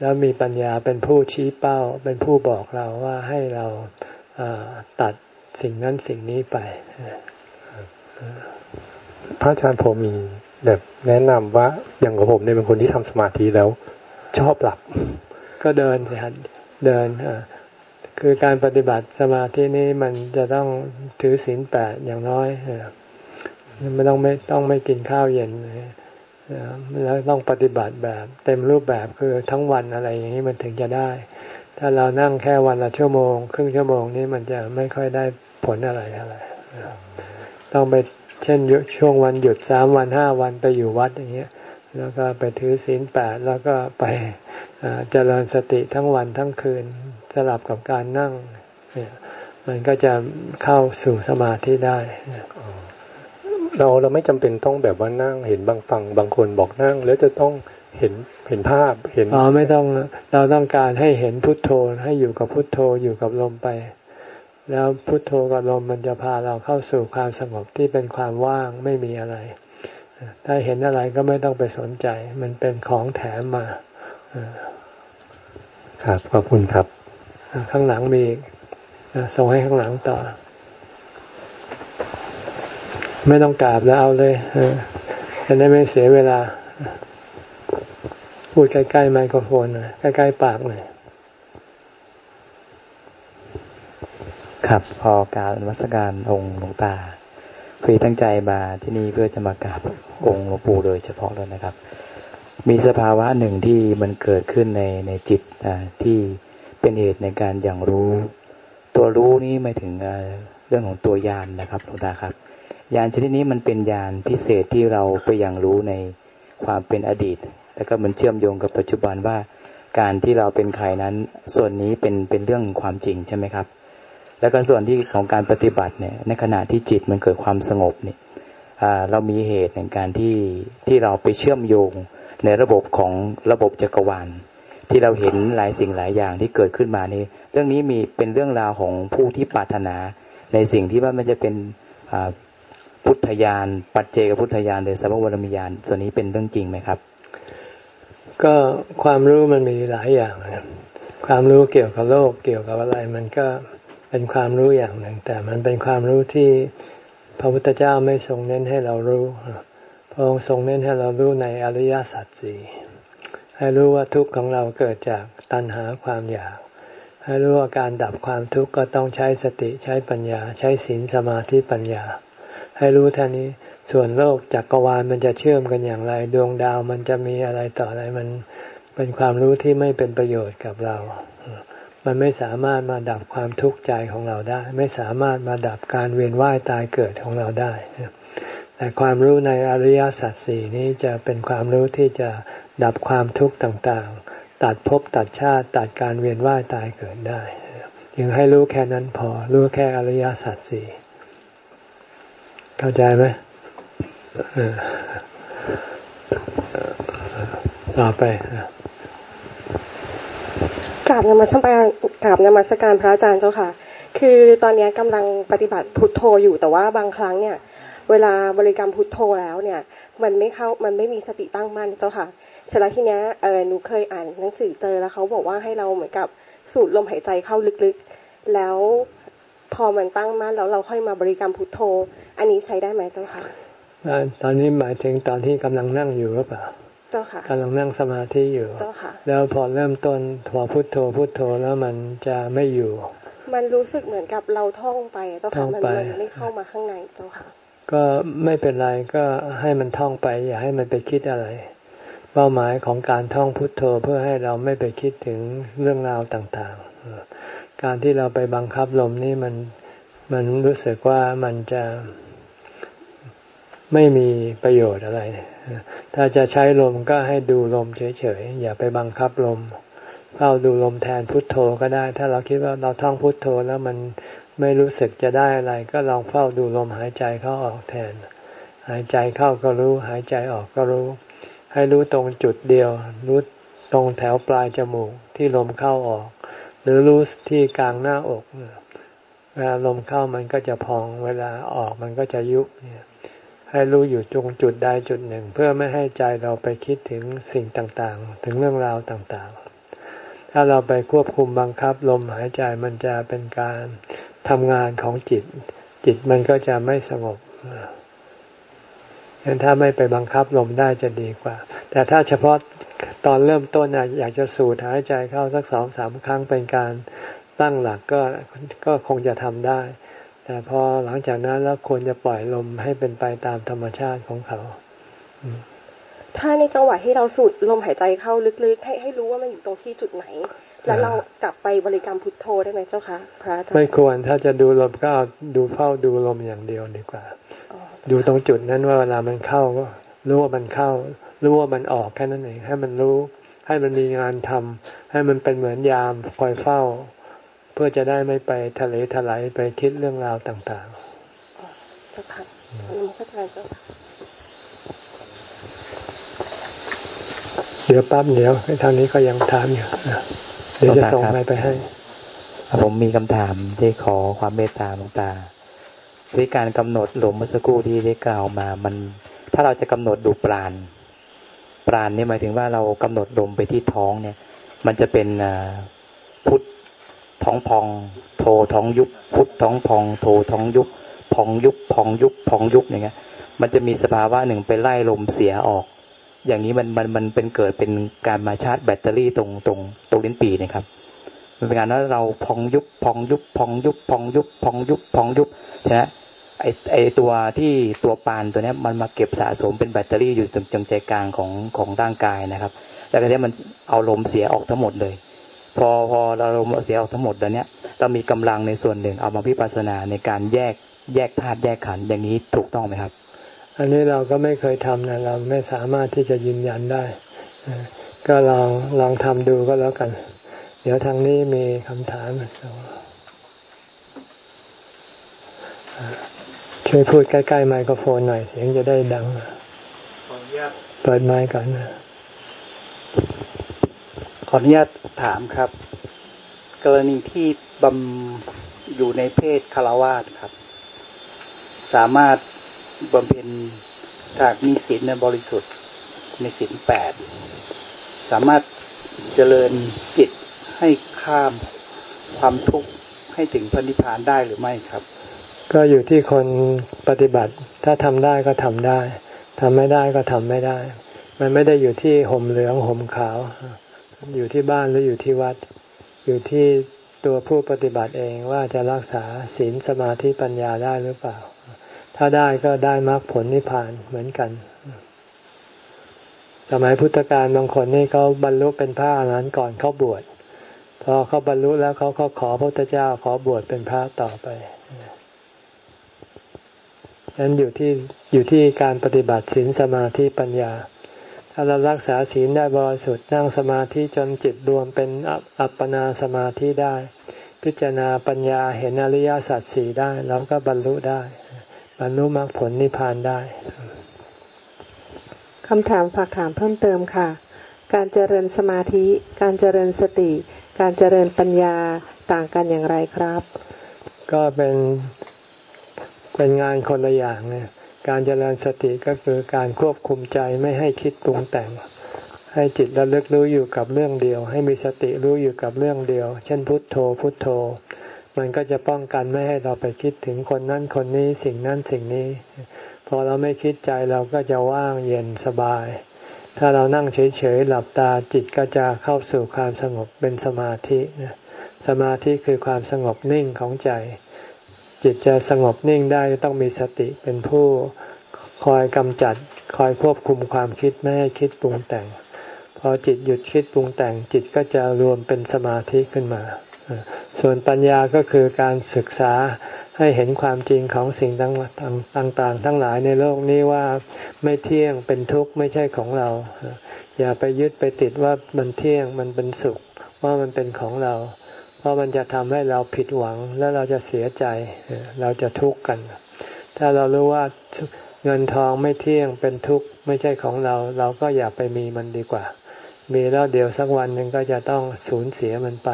แล้วมีปัญญาเป็นผู้ชี้เป้า เป็นผู้บอกเราว่าให้เราตัดสิ่งนั้นสิ่งนี้ไป พระอาจารย์ผมมีแบบแนะนำว่าอย่างของผมเนี่ยเป็นคนที่ทำสมาธิแล้ว ชอบหลับ ก็เดินสิฮะเดินคือการปฏิบัติสมาธินี้มันจะต้องถือศีลแปดอย่างน้อย ไม่ต้องไม่ต้องไม่กินข้าวเย็นแล้วต้องปฏิบัติแบบเต็มรูปแบบคือทั้งวันอะไรอย่างนี้มันถึงจะได้ ถ้าเรานั่งแค่วันละชั่วโมง ครึ่งชั่วโมงนี้มันจะไม่ค่อยได้ผลอะไรอะไรต้องไปเช่นช่วงวันหยุดสามวันห้าวันไปอยู่วัดอย่างเงี้ย แล้วก็ไปถือศีลแปดแล้วก็ไปเจริญสติทั้งวันทั้งคืนสลับกับการนั่งเนี่ยมันก็จะเข้าสู่สมาธิได้ เราเราไม่จำเป็นต้องแบบว่านั่งเห็นบางฝั่งบางคนบอกนั่ง แล้วจะต้องเห็นเห็นภาพเห็นอ๋อไม่ต้องเราต้องการให้เห็นพุทโธให้อยู่กับพุทโธอยู่กับลมไป แล้วพุทโธกับลมมันจะพาเราเข้าสู่ความสงบที่เป็นความว่างไม่มีอะไร ถ้าเห็นอะไรก็ไม่ต้องไปสนใจ มันเป็นของแถมมาครับขอบคุณครับ ข้างหลังมีส่งให้ข้างหลังต่อ ไม่ต้องกราบแล้วเอาเลยจะได้ไม่เสียเวลา พูดใกล้ๆไมโครโฟนหน่อยใกล้ๆปากหน่อยครับพอการวัสการองค์หลวงตาคือตั้งใจมาที่นี่เพื่อจะมากราบองค์หลวงปู่โดยเฉพาะเลยนะครับ มีสภาวะหนึ่งที่มันเกิดขึ้นในในจิตที่เป็นเหตุในการอย่างรู้ ตัวรู้นี้ไม่ถึงเรื่องของตัวยานนะครับหลวงตาครับ ยานชนิดนี้มันเป็นยานพิเศษที่เราไปอย่างรู้ในความเป็นอดีต แล้วก็มันเชื่อมโยงกับปัจจุบันว่า การที่เราเป็นใครนั้น ส่วนนี้เป็นเป็นเรื่องความจริงใช่ไหมครับ แล้วก็ส่วนที่ของการปฏิบัติเนี่ยในขณะที่จิตมันเกิดความสงบเนี่ยเรามีเหตุในการที่ที่เราไปเชื่อมโยงในระบบของระบบจักรวาลที่เราเห็นหลายสิ่งหลายอย่างที่เกิดขึ้นมานี่เรื่องนี้มีเป็นเรื่องราวของผู้ที่ปรารถนาในสิ่งที่ว่ามันจะเป็น พุทธญาณปัจเจกพุทธญาณหรือสัพพวรมีญาณส่วนนี้เป็นเรื่องจริงไหมครับ ก็ความรู้มันมีหลายอย่างนะความรู้เกี่ยวกับโลกเกี่ยวกับอะไร มันก็เป็นความรู้อย่างหนึ่ง แต่มันเป็นความรู้ที่พระพุทธเจ้าไม่ทรงเน้นให้เรารู้พระองค์ทรงเน้นให้เรารู้ในอริยสัจสี่ให้รู้ว่าทุกข์ของเราเกิดจากตัณหาความอยาก ให้รู้ว่าการดับความทุกข์ก็ต้องใช้สติใช้ปัญญา ใช้ศีลสมาธิปัญญา ให้รู้ท่านี้ ส่วนโลกจักกรวาลมันจะเชื่อมกันอย่างไร ดวงดาวมันจะมีอะไรต่ออะไรมันเป็นความรู้ที่ไม่เป็นประโยชน์กับเรา มันไม่สามารถมาดับความทุกข์ใจของเราได้ ไม่สามารถมาดับการเวียนว่ายตายเกิดของเราได้แต่ความรู้ในอริยสัจสี่นี้จะเป็นความรู้ที่จะดับความทุกข์ต่างๆ ตัดภพตัดชาติตัดการเวียนว่ายตายเกิดได้ ยังให้รู้แค่นั้นพอ รู้แค่อริยสัจสี่ เข้าใจไหมต่อไปกราบนมัสการกราบนมัสการพระอาจารย์เจ้าค่ะ คือตอนนี้กำลังปฏิบัติพุทโธอยู่แต่ว่าบางครั้งเนี่ย เวลาบริกรรมพุทโธแล้วเนี่ย มันไม่เข้ามันไม่มีสติตั้งมั่นเจ้าค่ะเสร็จแล้วทีเนี้ยเออหนูเคยอ่านหนังสือเจอแล้วเขาบอกว่าให้เราเหมือนกับสูดลมหายใจเข้าลึกๆ แล้ว พอมันตั้งมั่นแล้วเราค่อยมาบริกรรมพุทโธ อันนี้ใช้ได้ไหมเจ้าค่ะตอนนี้หมายถึงตอนที่กำลังนั่งอยู่หรือเปล่าเจ้าค่ะกำลังนั่งสมาธิอยู่เจ้าค่ะ แล้วพอเริ่มต้นพอพุทโธพุทโธแล้วมันจะไม่อยู่ มันรู้สึกเหมือนกับเราท่องไปเจ้าค่ะมันมันไม่เข้ามาข้างในเจ้าค่ะ ก็ไม่เป็นไรก็ให้มันท่องไป อย่าให้มันไปคิดอะไร เป้าหมายของการท่องพุทโธเพื่อให้เราไม่ไปคิดถึงเรื่องราวต่างๆ การที่เราไปบังคับลมนี่มันมันรู้สึกว่ามันจะไม่มีประโยชน์อะไร ถ้าจะใช้ลมก็ให้ดูลมเฉยๆ อย่าไปบังคับลมเฝ้าดูลมแทนพุทโธก็ได้ ถ้าเราคิดว่าเราท่องพุทโธแล้วมันไม่รู้สึกจะได้อะไร ก็ลองเฝ้าดูลมหายใจเข้าออกแทน หายใจเข้าก็รู้ หายใจออกก็รู้ ให้รู้ตรงจุดเดียว รู้ตรงแถวปลายจมูกที่ลมเข้าออก หรือรู้ที่กลางหน้าอกเวลาลมเข้ามันก็จะพองเวลาออกมันก็จะยุบเนี่ยให้รู้อยู่ตรงจุดใดจุดหนึ่ง เพื่อไม่ให้ใจเราไปคิดถึงสิ่งต่างๆ ถึงเรื่องราวต่างๆ ถ้าเราไปควบคุมบังคับลมหายใจมันจะเป็นการทำงานของจิต จิตมันก็จะไม่สงบ งั้นถ้าไม่ไปบังคับลมได้จะดีกว่า แต่ถ้าเฉพาะตอนเริ่มต้นอยากจะสูดหายใจเข้าสักสองสามครั้งเป็นการตั้งหลักก็ก็คงจะทำได้ แต่พอหลังจากนั้นแล้วควรจะปล่อยลมให้เป็นไปตามธรรมชาติของเขา ถ้าในจังหวะที่เราสูดลมหายใจเข้าลึกๆ ให้ให้รู้ว่ามันอยู่ตรงที่จุดไหน แล้วเรากลับไปบริกรรมพุทโธได้ไหมเจ้าคะพระอาจารย์ไม่ควรถ้าจะดูลมก็ดูเฝ้าดูลมอย่างเดียวดีกว่า ดูตรงจุดนั้นว่าเวลามันเข้าก็รู้ว่ามันเข้า รู้ว่ามันออกแค่นั้นเองให้มันรู้ ให้มันมีงานทำให้มันเป็นเหมือนยามคอยเฝ้า เพื่อจะได้ไม่ไปทะเลทลายไปคิดเรื่องราวต่างๆจะค่ะนมัสการเจ้าเดี๋ยวปั๊บเดี๋ยวทางนี้ก็ยังถามอยู่เดี๋ยวจะส่งไปไปให้ ผมมีคำถามที่ขอความเมตตาหลวงตา วิการกำหนดลมเมื่อสักครู่ที่ได้กล่าวมา มัน ถ้าเราจะกำหนดดูปราณปราณนี่หมายถึงว่าเรากำหนดลมไปที่ท้องเนี่ย มันจะเป็นพุทธท้องพอง โทท้องยุบพุทธท้องพอง โทท้องยุบพองยุบพองยุบพองยุบอย่างเงี้ย มันจะมีสภาวะหนึ่งไปไล่ลมเสียออก อย่างนี้มันมันมันเป็นเกิดเป็นการมาชาร์จแบตเตอรี่ตรงตรงตรงลิ้นปีนะครับ มันเป็นการว่าเราพองยุบพองยุบพองยุบพองยุบพองยุบพองยุบใช่ไหมไอไอตัวที่ตัวปานตัวนี้มันมาเก็บสะสมเป็นแบตเตอรี่อยู่ตรงใจกลางของของร่างกายนะครับ แล้วก็นี้มันเอาลมเสียออกทั้งหมดเลย พอพอเราลมเสียออกทั้งหมดแล้วเนี้ยเรามีกำลังในส่วนหนึ่งเอามาพิปัสนาในการแยกแยกธาตุแยกขันธ์อย่างนี้ถูกต้องไหมครับ อันนี้เราก็ไม่เคยทำนะเราไม่สามารถที่จะยืนยันได้ ก็ลองลองทำดูก็แล้วกัน เดี๋ยวทางนี้มีคำถามช่วยพูดใกล้ ๆ ไมโครโฟนหน่อยเสียงจะได้ดังเปิดไมค์ก่อนนะขออนุญาตถามครับ กรณีที่บำอยู่ในเพศคารวาสครับ สามารถบำเพ็ญหากมีศีลในบริสุทธิ์ในศีลแปดสามารถเจริญจิต ให้ข้ามความทุกข์ให้ถึงพระนิพพานได้หรือไม่ครับ ก็อยู่ที่คนปฏิบัติ ถ้าทำได้ก็ทำได้ทำไม่ได้ก็ทำไม่ได้ มันไม่ได้อยู่ที่ห่มเหลืองห่มขาว อยู่ที่บ้านหรืออยู่ที่วัด อยู่ที่ตัวผู้ปฏิบัติเองว่าจะรักษาศีลสมาธิปัญญาได้หรือเปล่า ถ้าได้ก็ได้มรรคผลนิพพานเหมือนกัน สมัยพุทธกาลบางคนนี่เขาบรรลุเป็นพระอรหันต์ก่อนเขาบวช พอเขาบรรลุแล้วเขาก็ขอพระพุทธเจ้าขอบวชเป็นพระต่อไปนั้นอยู่ที่อยู่ที่การปฏิบัติศีลสมาธิปัญญา ถ้าเรารักษาศีลได้บริสุทธิ์นั่งสมาธิจนจิตรวมเป็นอัปปนาสมาธิได้ พิจารณาปัญญาเห็นอริยสัจสี่ได้เราก็บรรลุได้ บรรลุมรรคผลนิพพานได้คำถามฝากถามเพิ่มเติมค่ะ การเจริญสมาธิ การเจริญสติ การเจริญปัญญาต่างกันอย่างไรครับ ก็เป็นเป็นงานคนละอย่างเนี่ยการเจริญสติก็คือการควบคุมใจไม่ให้คิดปรุงแต่ง ให้จิตระลึกรู้อยู่กับเรื่องเดียว ให้มีสติรู้อยู่กับเรื่องเดียว เช่นพุทโธ พุทโธ มันก็จะป้องกันไม่ให้เราไปคิดถึงคนนั้นคนนี้สิ่งนั้นสิ่งนี้ พอเราไม่คิดใจเราก็จะว่างเย็นสบาย ถ้าเรานั่งเฉยๆหลับตาจิตก็จะเข้าสู่ความสงบเป็นสมาธิสมาธิคือความสงบนิ่งของใจ จิตจะสงบนิ่งได้ต้องมีสติเป็นผู้คอยกำจัดคอยควบคุมความคิดไม่ให้คิดปรุงแต่ง พอจิตหยุดคิดปรุงแต่ง จิตก็จะรวมเป็นสมาธิขึ้นมา ส่วนปัญญาก็คือการศึกษา ให้เห็นความจริงของสิ่งต่างๆ ทั้งหลายในโลกนี้ว่าไม่เที่ยงเป็นทุกข์ไม่ใช่ของเรา อย่าไปยึดไปติดว่ามันเที่ยงมันเป็นสุข ว่ามันเป็นของเรา เพราะมันจะทำให้เราผิดหวังแล้วเราจะเสียใจเราจะทุกข์กัน ถ้าเรารู้ว่าเงินทองไม่เที่ยงเป็นทุกข์ไม่ใช่ของเรา เราก็อย่าไปมีมันดีกว่า มีแล้วเดี๋ยวสักวันหนึ่งก็จะต้องสูญเสียมันไป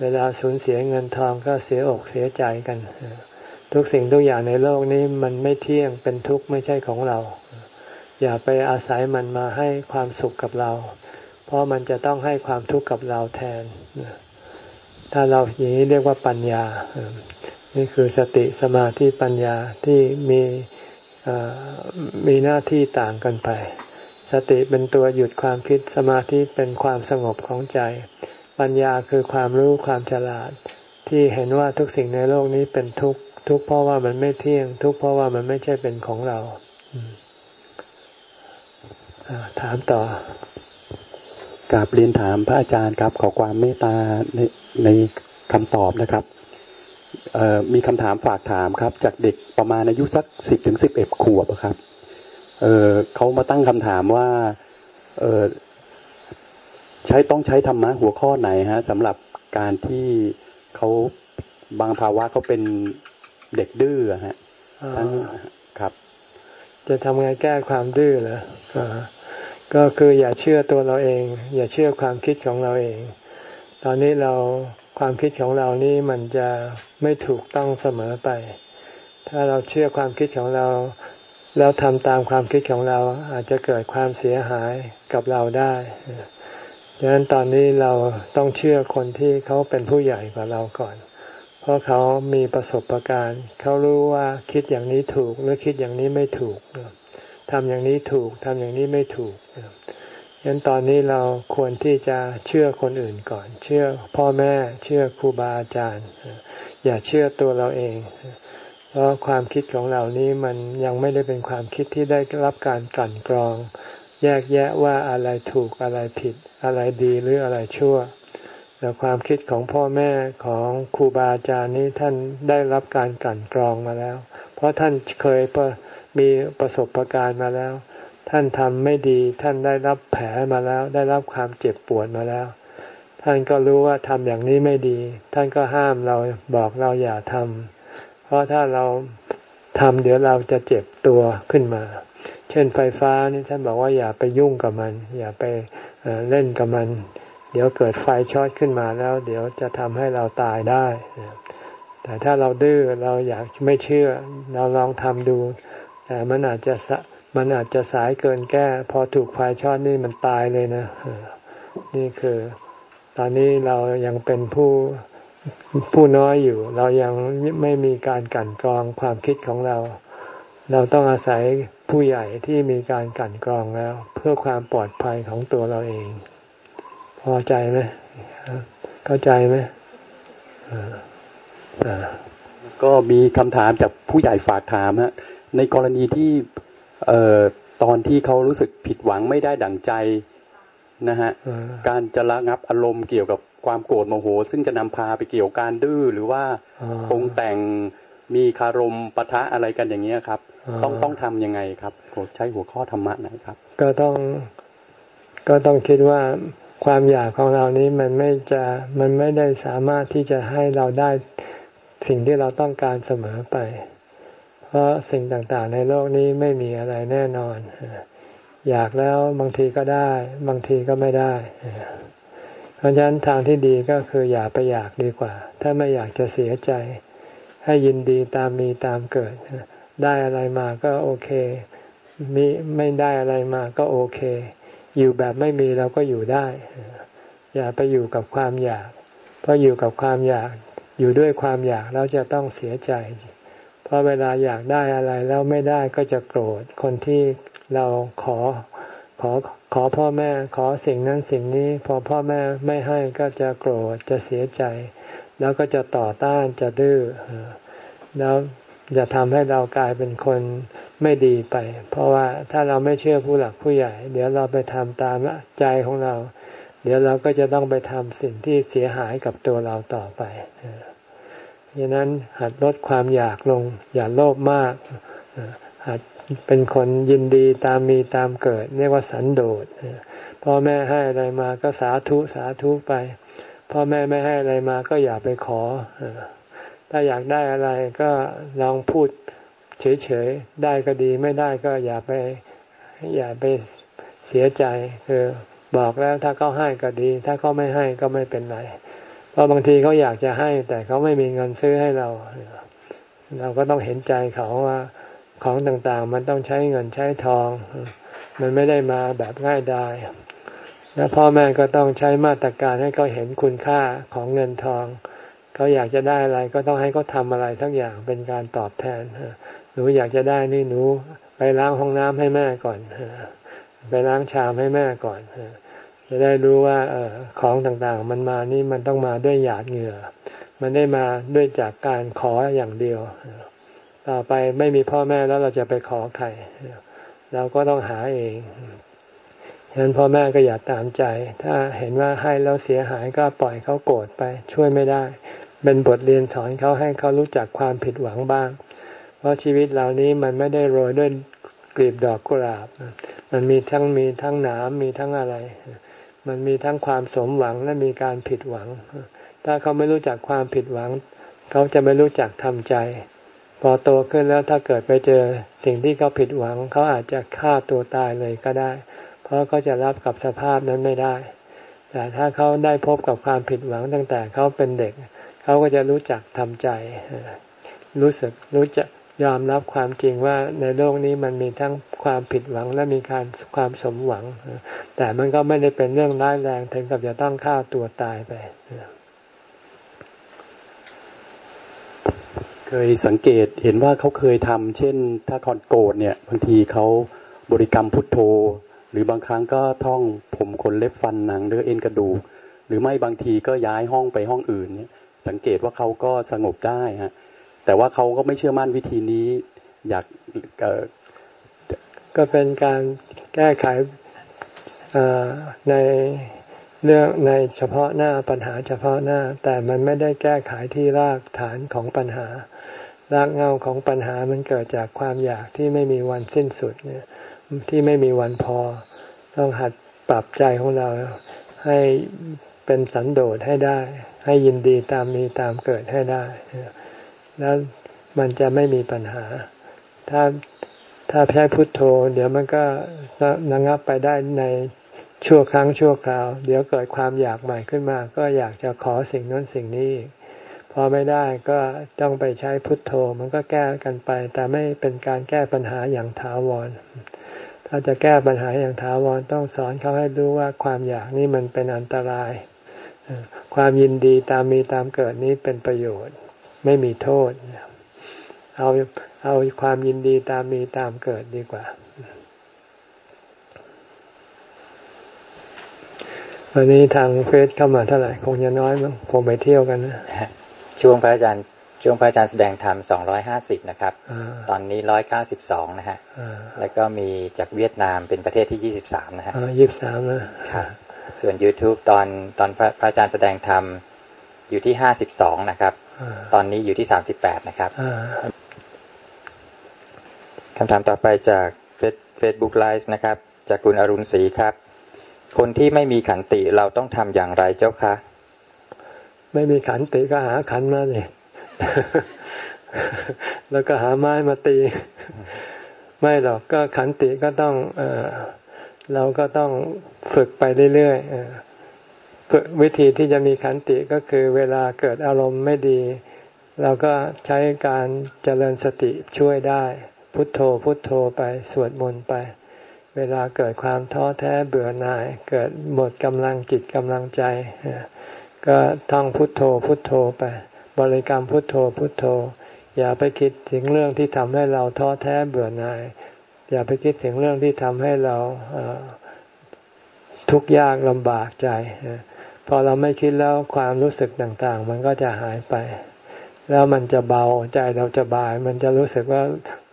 เวลาสูญเสียเงินทองก็เสียอกเสียใจกัน ทุกสิ่งทุกอย่างในโลกนี้มันไม่เที่ยงเป็นทุกข์ไม่ใช่ของเรา อย่าไปอาศัยมันมาให้ความสุขกับเรา เพราะมันจะต้องให้ความทุกข์กับเราแทน ถ้าเราอย่างนี้เรียกว่าปัญญา นี่คือสติสมาธิปัญญาที่มีมีหน้าที่ต่างกันไป สติเป็นตัวหยุดความคิดสมาธิเป็นความสงบของใจ ปัญญาคือความรู้ความฉลาด ที่เห็นว่าทุกสิ่งในโลกนี้เป็นทุกข์ทุกข์เพราะว่ามันไม่เที่ยง ทุกข์เพราะว่ามันไม่ใช่เป็นของเราถามต่อกราบเรียนถามพระอาจารย์ครับ ขอความเมตตาในในคำตอบนะครับมีคำถามฝากถามครับ จากเด็กประมาณอายุสักสิบถึงสิบเอ็ดขวบครับเเขามาตั้งคำถามว่า ใช้ต้องใช้ธรรมะหัวข้อไหนฮะสำหรับการที่เขาบางภาวะเขาเป็นเด็กดื้อฮะทั้งครับ จะทำไงแก้ความดื้อเหรอก็คืออย่าเชื่อตัวเราเอง อย่าเชื่อความคิดของเราเอง ตอนนี้เราความคิดของเรานี่มันจะไม่ถูกต้องเสมอไป ถ้าเราเชื่อความคิดของเราแล้วทำตามความคิดของเราอาจจะเกิดความเสียหายกับเราได้ ดังนั้นตอนนี้เราต้องเชื่อคนที่เขาเป็นผู้ใหญ่กว่าเราก่อน เพราะเขามีประสบการณ์ เขารู้ว่าคิดอย่างนี้ถูกหรือคิดอย่างนี้ไม่ถูกทำอย่างนี้ถูกทำอย่างนี้ไม่ถูกฉะนั้นตอนนี้เราควรที่จะเชื่อคนอื่นก่อน เชื่อพ่อแม่เชื่อครูบาอาจารย์ อย่าเชื่อตัวเราเองเพราะความคิดของเรานี้มันยังไม่ได้เป็นความคิดที่ได้รับการกลั่นกรอง แยกแยะว่าอะไรถูกอะไรผิด อะไรดีหรืออะไรชั่วแต่ความคิดของพ่อแม่ของครูบาอาจารย์นี้ท่านได้รับการกลั่นกรองมาแล้ว เพราะท่านเคยมีประสบการณ์มาแล้ว ท่านทำไม่ดีท่านได้รับแผลมาแล้ว ได้รับความเจ็บปวดมาแล้วท่านก็รู้ว่าทำอย่างนี้ไม่ดี ท่านก็ห้ามเราบอกเราอย่าทำ เพราะถ้าเราทำเดี๋ยวเราจะเจ็บตัวขึ้นมา เช่นไฟฟ้านี่ท่านบอกว่าอย่าไปยุ่งกับมัน อย่าไปเล่นกับมัน เดี๋ยวเกิดไฟช็อตขึ้นมาแล้ว เดี๋ยวจะทำให้เราตายได้ แต่ถ้าเราดื้อเราอยากไม่เชื่อ เราลองทำดู แต่มันอาจจะมันอาจจะสายเกินแก้ พอถูกไฟช็อตนี่มันตายเลยนะ นี่คือ ตอนนี้เรายังเป็นผู้ผู้น้อยอยู่ เรายังไม่มีการกลั่นกรองความคิดของเรา เราต้องอาศัยผู้ใหญ่ที่มีการกั่นกรองแล้ว เพื่อความปลอดภัยของตัวเราเอง พอใจไหมเข้าใจไหมก็มีคำถามจากผู้ใหญ่ฝากถามฮะในกรณีที่เอ่อตอนที่เขารู้สึกผิดหวังไม่ได้ดั่งใจนะฮะการจะระงับอารมณ์เกี่ยวกับความโกรธโมโห ซึ่งจะนำพาไปเกี่ยวการดื้อหรือว่าปงแต่งมีคารมปะทะอะไรกันอย่างเงี้ยครับ ต้องต้องทํำยังไงครับใช้หัวข้อธรรมะไหนครับ ก็ต้องก็ต้องคิดว่าความอยากของเรานี้มันไม่จะมันไม่ได้สามารถที่จะให้เราได้สิ่งที่เราต้องการเสมอไป เพราะสิ่งต่างๆ ในโลกนี้ไม่มีอะไรแน่นอน อยากแล้วบางทีก็ได้ บางทีก็ไม่ได้ เพราะฉะนั้นทางที่ดีก็คืออย่าไปอยากดีกว่า ถ้าไม่อยากจะเสียใจ ให้ยินดีตามมีตามเกิด ได้อะไรมาก็โอเค มีไม่ได้อะไรมาก็โอเค อยู่แบบไม่มีเราก็อยู่ได้ อย่าไปอยู่กับความอยาก เพราะอยู่กับความอยาก อยู่ด้วยความอยากแล้วจะต้องเสียใจ เพราะเวลาอยากได้อะไรแล้วไม่ได้ก็จะโกรธ คนที่เราขอขอขอพ่อแม่ขอสิ่งนั้นสิ่งนี้ พอพ่อแม่ไม่ให้ก็จะโกรธจะเสียใจ แล้วก็จะต่อต้านจะดื้อแล้ว จะทำให้เรากลายเป็นคนไม่ดีไป เพราะว่าถ้าเราไม่เชื่อผู้หลักผู้ใหญ่ เดี๋ยวเราไปทำตามใจของเรา เดี๋ยวเราก็จะต้องไปทำสิ่งที่เสียหายกับตัวเราต่อไปดังนั้นหัดลดความอยากลง อย่าโลภมากหัดเป็นคนยินดีตามมีตามเกิด เรียกว่าสันโดษพ่อแม่ให้อะไรมาก็สาธุสาธุไปพ่อแม่ไม่ให้อะไรมาก็อย่าไปขอ ถ้าอยากได้อะไรก็ลองพูดเฉยๆ ได้ก็ดีไม่ได้ก็อย่าไป อย่าไปเสียใจคือบอกแล้วถ้าเขาให้ก็ดี ถ้าเขาไม่ให้ก็ไม่เป็นไร เพราะบางทีเขาอยากจะให้ แต่เขาไม่มีเงินซื้อให้เรา เราก็ต้องเห็นใจเขาว่าของต่างๆ มันต้องใช้เงินใช้ทอง มันไม่ได้มาแบบง่ายดายและพ่อแม่ก็ต้องใช้มาตรการให้เขาเห็นคุณค่าของเงินทอง เขาอยากจะได้อะไรก็ต้องให้เขาทำอะไรทั้งอย่างเป็นการตอบแทนหนูอยากจะได้นี่หนูไปล้างห้องน้ำให้แม่ก่อนไปล้างชามให้แม่ก่อนจะได้รู้ว่าอของต่างๆ มันมานี่มันต้องมาด้วยหยาดเหงื่อ มันได้มาด้วยจากการขออย่างเดียวต่อไปไม่มีพ่อแม่แล้วเราจะไปขอใครเราก็ต้องหาเองฉะนั้นพ่อแม่ก็อย่าตามใจ ถ้าเห็นว่าให้แล้วเสียหายก็ปล่อยเขาโกรธไป ช่วยไม่ได้ เป็นบทเรียนสอนเขาให้เขารู้จักความผิดหวังบ้าง เพราะชีวิตเหล่านี้มันไม่ได้โรยด้วยกลีบดอกกุหลาบ มันมีทั้งมีทั้งหนามมีทั้งอะไร มันมีทั้งความสมหวังและมีการผิดหวัง ถ้าเขาไม่รู้จักความผิดหวัง เขาจะไม่รู้จักทำใจ พอโตขึ้นแล้วถ้าเกิดไปเจอสิ่งที่เขาผิดหวัง เขาอาจจะฆ่าตัวตายเลยก็ได้ เพราะเขาจะรับกับสภาพนั้นไม่ได้ แต่ถ้าเขาได้พบกับความผิดหวังตั้งแต่เขาเป็นเด็ก เขาก็จะรู้จักทำใจ รู้สึกรู้จักยอมรับความจริงว่าในโลกนี้มันมีทั้งความผิดหวังและมีการความสมหวัง แต่มันก็ไม่ได้เป็นเรื่องร้ายแรงถึงกับจะต้องฆ่าตัวตายไปเคยสังเกตเห็นว่าเขาเคยทำเช่น ถ้าคอนโกรธเนี่ย บางทีเขาบริกรรมพุทโธ หรือบางครั้งก็ท่องผมขนเล็บฟันหนังเนื้อเอ็นกระดูกหรือไม่บางทีก็ย้ายห้องไปห้องอื่นเนี่ย สังเกตว่าเขาก็สงบได้ฮะแต่ว่าเขาก็ไม่เชื่อมั่นวิธีนี้ อยากก็เป็นการแก้ไขในเรื่องในเฉพาะหน้าปัญหาเฉพาะหน้า แต่มันไม่ได้แก้ไขที่รากฐานของปัญหา รากเงาของปัญหามันเกิดจากความอยากที่ไม่มีวันสิ้นสุดเนี่ยที่ไม่มีวันพอ ต้องหัดปรับใจของเราให้ เป็นสันโดษให้ได้ ให้ยินดีตามมีตามเกิดให้ได้ แล้วมันจะไม่มีปัญหา ถ้าถ้าใช้พุทโธ เดี๋ยวมันก็ระงับไปได้ในชั่วครั้งชั่วคราว เดี๋ยวเกิดความอยากใหม่ขึ้นมา ก็อยากจะขอสิ่งนั้นสิ่งนี้พอไม่ได้ก็ต้องไปใช้พุทโธ มันก็แก้กันไป แต่ไม่เป็นการแก้ปัญหาอย่างถาวร ถ้าจะแก้ปัญหาอย่างถาวรต้องสอนเขาให้รู้ว่าความอยากนี่มันเป็นอันตราย ความยินดีตามมีตามเกิดนี้เป็นประโยชน์ ไม่มีโทษ เอาเอาความยินดีตามมีตามเกิดดีกว่า วันนี้ทางเฟซเข้ามาเท่าไหร่ คงจะน้อยมั้งคงไปเที่ยวกันนะช่วงพระอาจารย์ช่วงพระอาจารย์แสดงธรรมสองร้อยห้าสิบนะครับ ตอนนี้ร้อยเก้าสิบสองนะฮะ แล้วก็มีจากเวียดนามเป็นประเทศที่ยี่สิบสามนะฮะยี่สิบสามนะครับ ส่วน YouTube ตอนตอนพระอาจารย์แสดงธรรมอยู่ที่ห้าสิบสองนะครับ ตอนนี้อยู่ที่สามสิบแปดนะครับคำถามต่อไปจากเฟซบุ๊กไลฟ์นะครับ จากคุณอรุณศรีครับ คนที่ไม่มีขันติเราต้องทำอย่างไรเจ้าคะ ไม่มีขันติก็หาขันมาเลยแล้วก็หาไม้มาตี ไม่หรอกก็ขันติก็ต้องเอ เราก็ต้องฝึกไปเรื่อยๆวิธีที่จะมีขันติก็คือเวลาเกิดอารมณ์ไม่ดี เราก็ใช้การเจริญสติช่วยได้ พุทโธพุทโธไปสวดมนต์ไป เวลาเกิดความท้อแท้เบื่อหน่าย เกิดหมดกำลังจิตกำลังใจ ก็ท่องพุทโธพุทโธไป บริกรรมพุทโธพุทโธ อย่าไปคิดถึงเรื่องที่ทำให้เราท้อแท้เบื่อหน่าย อย่าไปคิดถึงเรื่องที่ทำให้เราทุกข์ยากลำบากใจ พอเราไม่คิดแล้วความรู้สึกต่าง ๆ มันก็จะหายไป แล้วมันจะเบาใจเราจะบาย มันจะรู้สึกว่า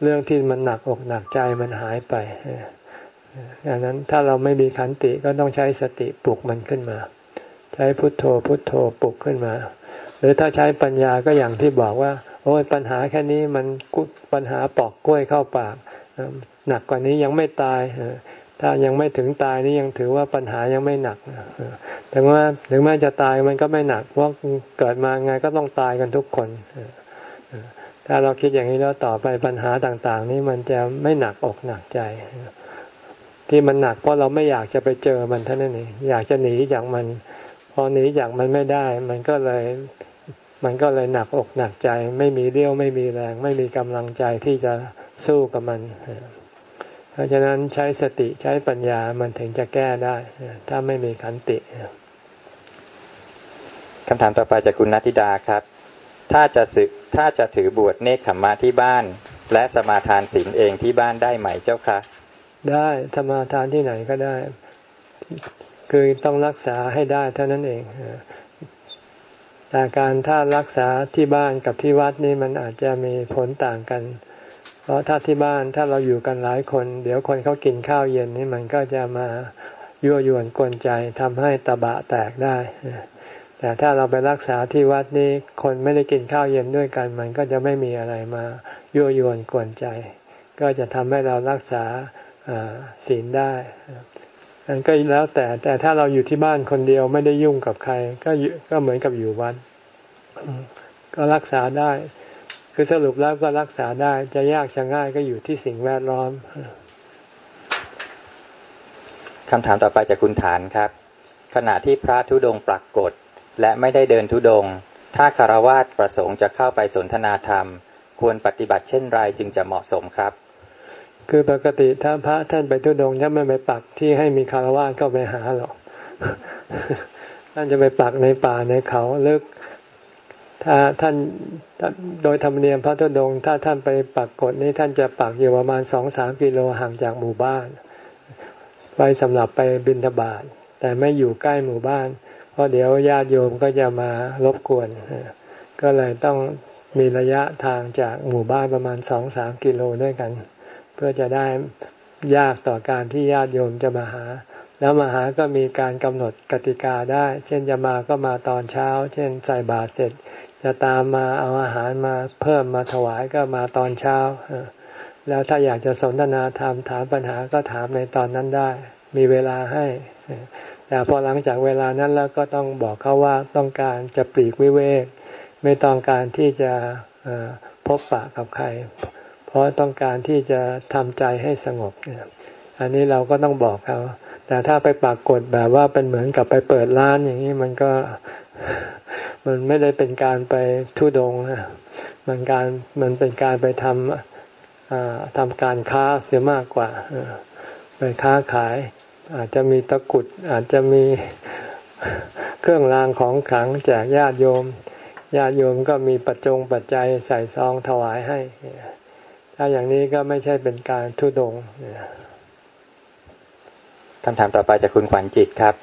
เรื่องที่มันหนักอกหนักใจมันหายไปดังนั้นถ้าเราไม่มีขันติก็ต้องใช้สติปลุกมันขึ้นมา ใช้พุทโธพุทโธปลุกขึ้นมา หรือถ้าใช้ปัญญาก็อย่างที่บอกว่า โอ้ยปัญหาแค่นี้มันปัญหาปอกกล้วยเข้าปาก หนักกว่านี้ยังไม่ตายถ้ายังไม่ถึงตายนี่ยังถือว่าปัญหายังไม่หนักแต่ว่าถึงแม้จะตายมันก็ไม่หนักเพราะเกิดมาไงก็ต้องตายกันทุกคนถ้าเราคิดอย่างนี้แล้วต่อไปปัญหาต่าง ๆ นี่มันจะไม่หนักอกหนักใจ ที่มันหนักเพราะเราไม่อยากจะไปเจอมันเท่านั้นเองอยากจะหนีจากมัน พอหนีจากมันไม่ได้ มันก็เลย มันก็เลยหนักอกหนักใจ ไม่มีเรี่ยวไม่มีแรง ไม่มีกำลังใจที่จะสู้กับมันเราะฉะนั้นใช้สติใช้ปัญญามันถึงจะแก้ได้ ถ้าไม่มีขันติคำถามต่อไปจากคุณนัทิดาครับ ถ้าจะสึกถ้าจะถือบวชเนคขมมาที่บ้าน และสมาทานศีลเองที่บ้านได้ไหมเจ้าคะได้สมาทานที่ไหนก็ได้ คือต้องรักษาให้ได้เท่านั้นเองแต่การถ้ารักษาที่บ้านกับที่วัดนี่มันอาจจะมีผลต่างกันเพ ราะถ้าที่บ้านถ้าเราอยู่กันหลายคน เดี๋ยวคนเขากินข้าวเย็นนี่มันก็จะมายั่วยวนกวนใจทำให้ตะบะแตกได้ แต่ถ้าเราไปรักษาที่วัดนี่คนไม่ได้กินข้าวเย็นด้วยกัน มันก็จะไม่มีอะไรมายั่วยวนกวนใจ ก็จะทำให้เรารักษาศีลได้อันก็แล้วแต่แต่ถ้าเราอยู่ที่บ้านคนเดียวไม่ได้ยุ่งกับใคร ก็ก็เหมือนกับอยู่วัดก็รักษาได้ คือสรุปแล้วก็รักษาได้จะยากจะง่ายก็อยู่ที่สิ่งแวดล้อมคำถามต่อไปจากคุณฐานครับ ขณะที่พระธุดงปรากฏ และไม่ได้เดินธุดง ถ้าคารวาสประสงค์จะเข้าไปสนทนาธรรม ควรปฏิบัติเช่นไรจึงจะเหมาะสมครับ คือปกติถ้าพระท่านไปทุดงท่านไม่ไปปักที่ให้มีคารวะก็ไปหาหรอกท่านจะไปปักในป่าในเขาลึก ถ้าท่านโดยธรรมเนียมพระทุดงถ้าท่านไปปักกฎนี้ท่านจะปักอยู่ประมาณสองสามกิโลห่างจากหมู่บ้านไปสำหรับไปบินทบาทแต่ไม่อยู่ใกล้หมู่บ้าน เพราะเดี๋ยวญาติโยมก็จะมารบกวน ก็เลยต้องมีระยะทางจากหมู่บ้านประมาณสองสามกิโลด้วยกัน เพื่อจะได้ยากต่อการที่ญาติโยมจะมาหา แล้วมาหาก็มีการกำหนดกติกาได้ เช่นจะมาก็มาตอนเช้า เช่นใส่บาตรเสร็จ จะตามมาเอาอาหารมาเพิ่มมาถวายก็มาตอนเช้า แล้วถ้าอยากจะสนทนาธรรมถามปัญหาก็ถามในตอนนั้นได้ มีเวลาให้ แต่พอหลังจากเวลานั้นแล้วก็ต้องบอกเขาว่าต้องการจะปลีกวิเวก ไม่ต้องการที่จะพบปะกับใคร เพราะต้องการที่จะทำใจให้สงบ อันนี้เราก็ต้องบอกเขาแต่ถ้าไปปากฏแบบว่าเป็นเหมือนกับไปเปิดร้านอย่างนี้มันก็ มันไม่ได้เป็นการไปทุดงนะมันการมันเป็นการไปทำทำการค้าเสียมากกว่าไปค้าขาย อาจจะมีตะกุดอาจจะมีเครื่องรางของขลังแจกญาติโยม ญาติโยมก็มีปัจจงปัจจัยใส่ซองถวายให้ ถ้าอย่างนี้ก็ไม่ใช่เป็นการทุดงคำถามต่อไปจากคุณขวัญจิตครับ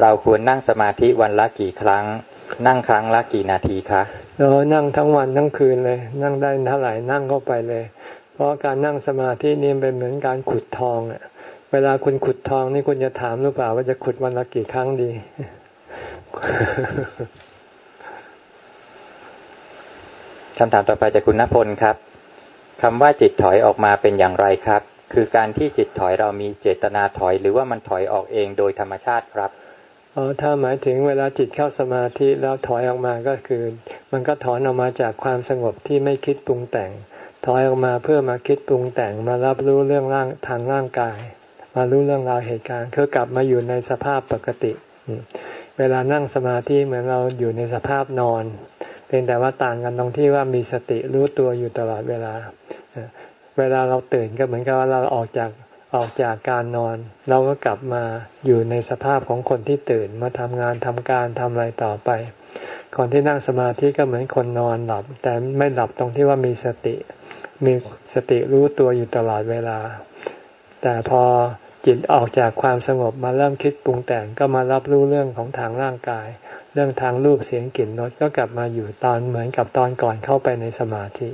เราควรนั่งสมาธิวันละกี่ครั้ง นั่งครั้งละกี่นาทีคะเรานั่งทั้งวันทั้งคืนเลย นั่งได้เท่าไหร่นั่งเข้าไปเลย เพราะการนั่งสมาธินี่เป็นเหมือนการขุดทองอะเวลาคุณขุดทองนี่คุณจะถามหรือเปล่า ว่าจะขุดวันละกี่ครั้งดี คำถามต่อไปจากคุณณพลครับคำว่าจิตถอยออกมาเป็นอย่างไรครับ คือการที่จิตถอยเรามีเจตนาถอย หรือว่ามันถอยออกเองโดยธรรมชาติครับ อ๋อถ้าหมายถึงเวลาจิตเข้าสมาธิแล้วถอยออกมาก็คือ มันก็ถอนออกมาจากความสงบที่ไม่คิดปรุงแต่ง ถอยออกมาเพื่อมาคิดปรุงแต่งมารับรู้เรื่องร่างทางร่างกาย มารู้เรื่องราวเหตุการณ์คือกลับมาอยู่ในสภาพปกติ เวลานั่งสมาธิเหมือนเราอยู่ในสภาพนอน เพียงแต่ว่าต่างกันตรงที่ว่ามีสติรู้ตัวอยู่ตลอดเวลา เวลาเราตื่นก็เหมือนกับว่าเราออกจาก ออกจากการนอน เราก็กลับมาอยู่ในสภาพของคนที่ตื่นมาทำงานทำการทำอะไรต่อไปก่อนที่นั่งสมาธิก็เหมือนคนนอนหลับ แต่ไม่หลับตรงที่ว่ามีสติ มีสติรู้ตัวอยู่ตลอดเวลา แต่พอจิตออกจากความสงบมาเริ่มคิดปรุงแต่งก็มารับรู้เรื่องของทางร่างกาย เรื่องทางรูปเสียงกลิ่นรสก็กลับมาอยู่ตอนเหมือนกับตอนก่อนเข้าไปในสมาธิ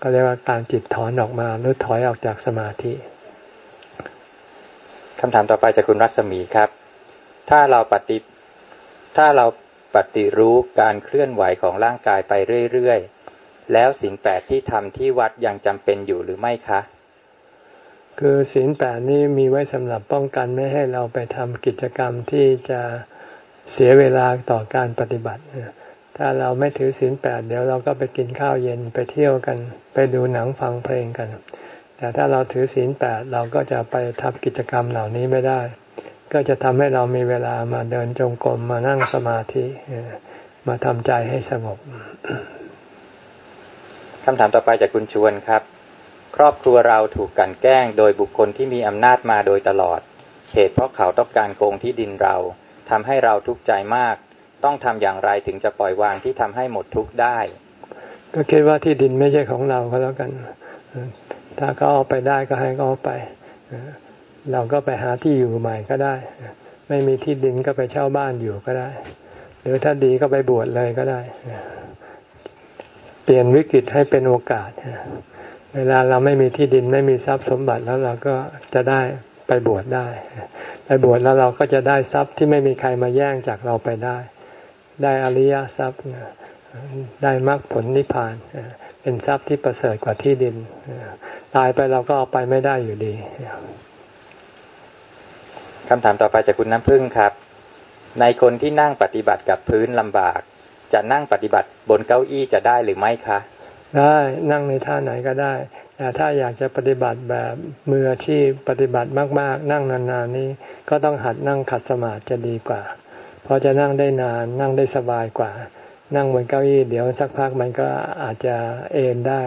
ก็เรียกว่าการจิตถอนออกมาหรือถอยออกจากสมาธิ คำถามต่อไปจากคุณรัศมีครับ ถ้าเราปฏิถ้าเราปฏิรู้การเคลื่อนไหวของร่างกายไปเรื่อยๆ แล้วสิ่งแปดที่ทำที่วัดยังจำเป็นอยู่หรือไม่คะ คือศีลแปดนี้มีไว้สำหรับป้องกันไม่ให้เราไปทำกิจกรรมที่จะเสียเวลาต่อการปฏิบัติ ถ้าเราไม่ถือศีลแปดเดี๋ยวเราก็ไปกินข้าวเย็นไปเที่ยวกัน ไปดูหนังฟังเพลงกัน แต่ถ้าเราถือศีลแปดเราก็จะไปทำกิจกรรมเหล่านี้ไม่ได้ ก็จะทำให้เรามีเวลามาเดินจงกรมมานั่งสมาธิมาทำใจให้สงบคำถามต่อไปจากคุณชวนครับ ครอบครัวเราถูกกันแกล้งโดยบุคคลที่มีอำนาจมาโดยตลอด เหตุเพราะเขาต้องการโกงที่ดินเราทำให้เราทุกข์ใจมาก ต้องทำอย่างไรถึงจะปล่อยวางที่ทำให้หมดทุกข์ได้ ก็คิดว่าที่ดินไม่ใช่ของเราก็แล้วกัน ถ้าเขาเอาไปได้ก็ให้เขาเอาไป เราก็ไปหาที่อยู่ใหม่ก็ได้ ไม่มีที่ดินก็ไปเช่าบ้านอยู่ก็ได้ หรือถ้าดีก็ไปบวชเลยก็ได้ เปลี่ยนวิกฤตให้เป็นโอกาส เวลาเราไม่มีที่ดินไม่มีทรัพย์สมบัติแล้วเราก็จะได้ไปบวชได้ ไปบวชแล้วเราก็จะได้ทรัพย์ที่ไม่มีใครมาแย่งจากเราไปได้ ได้อริยทรัพย์ ได้มรรคผลนิพพาน เป็นทรัพย์ที่ประเสริฐกว่าที่ดิน ตายไปเราก็เอาไปไม่ได้อยู่ดีคำถามต่อไปจากคุณน้ำพึ่งครับ ในคนที่นั่งปฏิบัติกับพื้นลำบาก จะนั่งปฏิบัติบนเก้าอี้จะได้หรือไม่คะ ได้นั่งในท่าไหนก็ได้ แต่ถ้าอยากจะปฏิบัติแบบมืออาชีพปฏิบัติมาก ๆ นั่งนานๆนี้ ก็ต้องหัดนั่งขัดสมาธิจะดีกว่า เพราะจะนั่งได้นานนั่งได้สบายกว่า นั่งบนเก้าอี้เดี๋ยวสักพักมันก็อาจจะเอนได้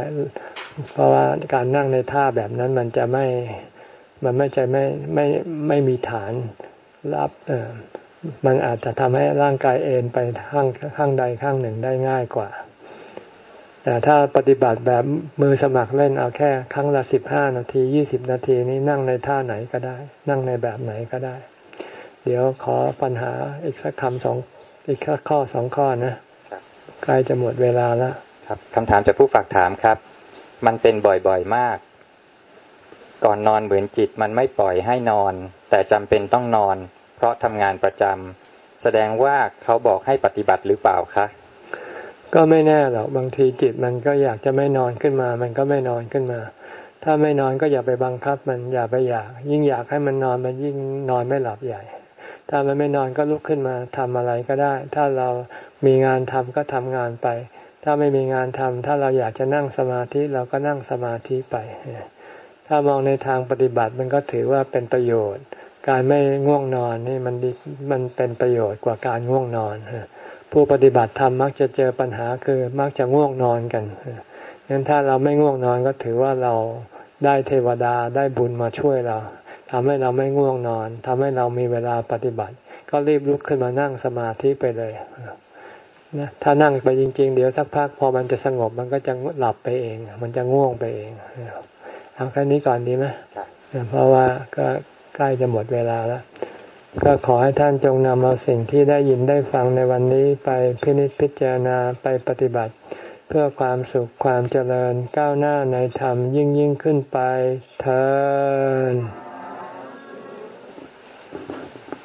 เพราะว่าการนั่งในท่าแบบนั้นมันจะไม่มันไม่ใจไม่ไม่ไม่มีฐานรับเออมันอาจจะทำให้ร่างกายเอนไปข้างข้างใดข้างหนึ่งได้ง่ายกว่า แต่ถ้าปฏิบัติแบบมือสมัครเล่นเอาแค่ ครั้งละสิบห้านาทียี่สิบนาทีนี้นั่งในท่าไหนก็ได้ นั่งในแบบไหนก็ได้ เดี๋ยวขอปัญหาอีกสักคำสองอีกข้อสองข้อนะ ใกล้จะหมดเวลาแล้วครับคำถามจากผู้ฝากถามครับ มันเป็นบ่อยๆมาก ก่อนนอนเหมือนจิตมันไม่ปล่อยให้นอน แต่จำเป็นต้องนอน เพราะทำงานประจำแสดงว่าเขาบอกให้ปฏิบัติหรือเปล่าคะก็ไม่แน่หรอกบางทีจิตมันก็อยากจะไม่นอนขึ้นมา มันก็ไม่นอนขึ้นมา ถ้าไม่นอนก็อย่าไปบังคับมันอย่าไปอยาก ยิ่งอยากให้มันนอนมันยิ่งนอนไม่หลับใหญ่ ถ้ามันไม่นอนก็ลุกขึ้นมาทำอะไรก็ได้ ถ้าเรา มีงานทำก็ทำงานไป ถ้าไม่มีงานทำถ้าเราอยากจะนั่งสมาธิเราก็นั่งสมาธิไป ถ้ามองในทางปฏิบัติมันก็ถือว่าเป็นประโยชน์ การไม่ง่วงนอนนี่มันมันเป็นประโยชน์กว่าการง่วงนอน ผู้ปฏิบัติธรรมมักจะเจอปัญหาคือมักจะง่วงนอนกันงั้นถ้าเราไม่ง่วงนอนก็ถือว่าเราได้เทวดาได้บุญมาช่วยเราทำให้เราไม่ง่วงนอนทำให้เรามีเวลาปฏิบัติ ก็รีบลุกขึ้นมานั่งสมาธิไปเลย นะถ้านั่งไปจริง ๆ เดี๋ยวสักพักพอมันจะสงบมันก็จะหลับไปเอง มันจะง่วงไปเองเอาแค่นี้ก่อนดีไหมเพราะว่าก็ใกล้จะหมดเวลาแล้ว ก็ขอให้ท่านจงนำเอาสิ่งที่ได้ยินได้ฟังในวันนี้ไปพินิจพิจารณาไปปฏิบัติ เพื่อความสุขความเจริญก้าวหน้าในธรรมยิ่งยิ่งขึ้นไปเธอ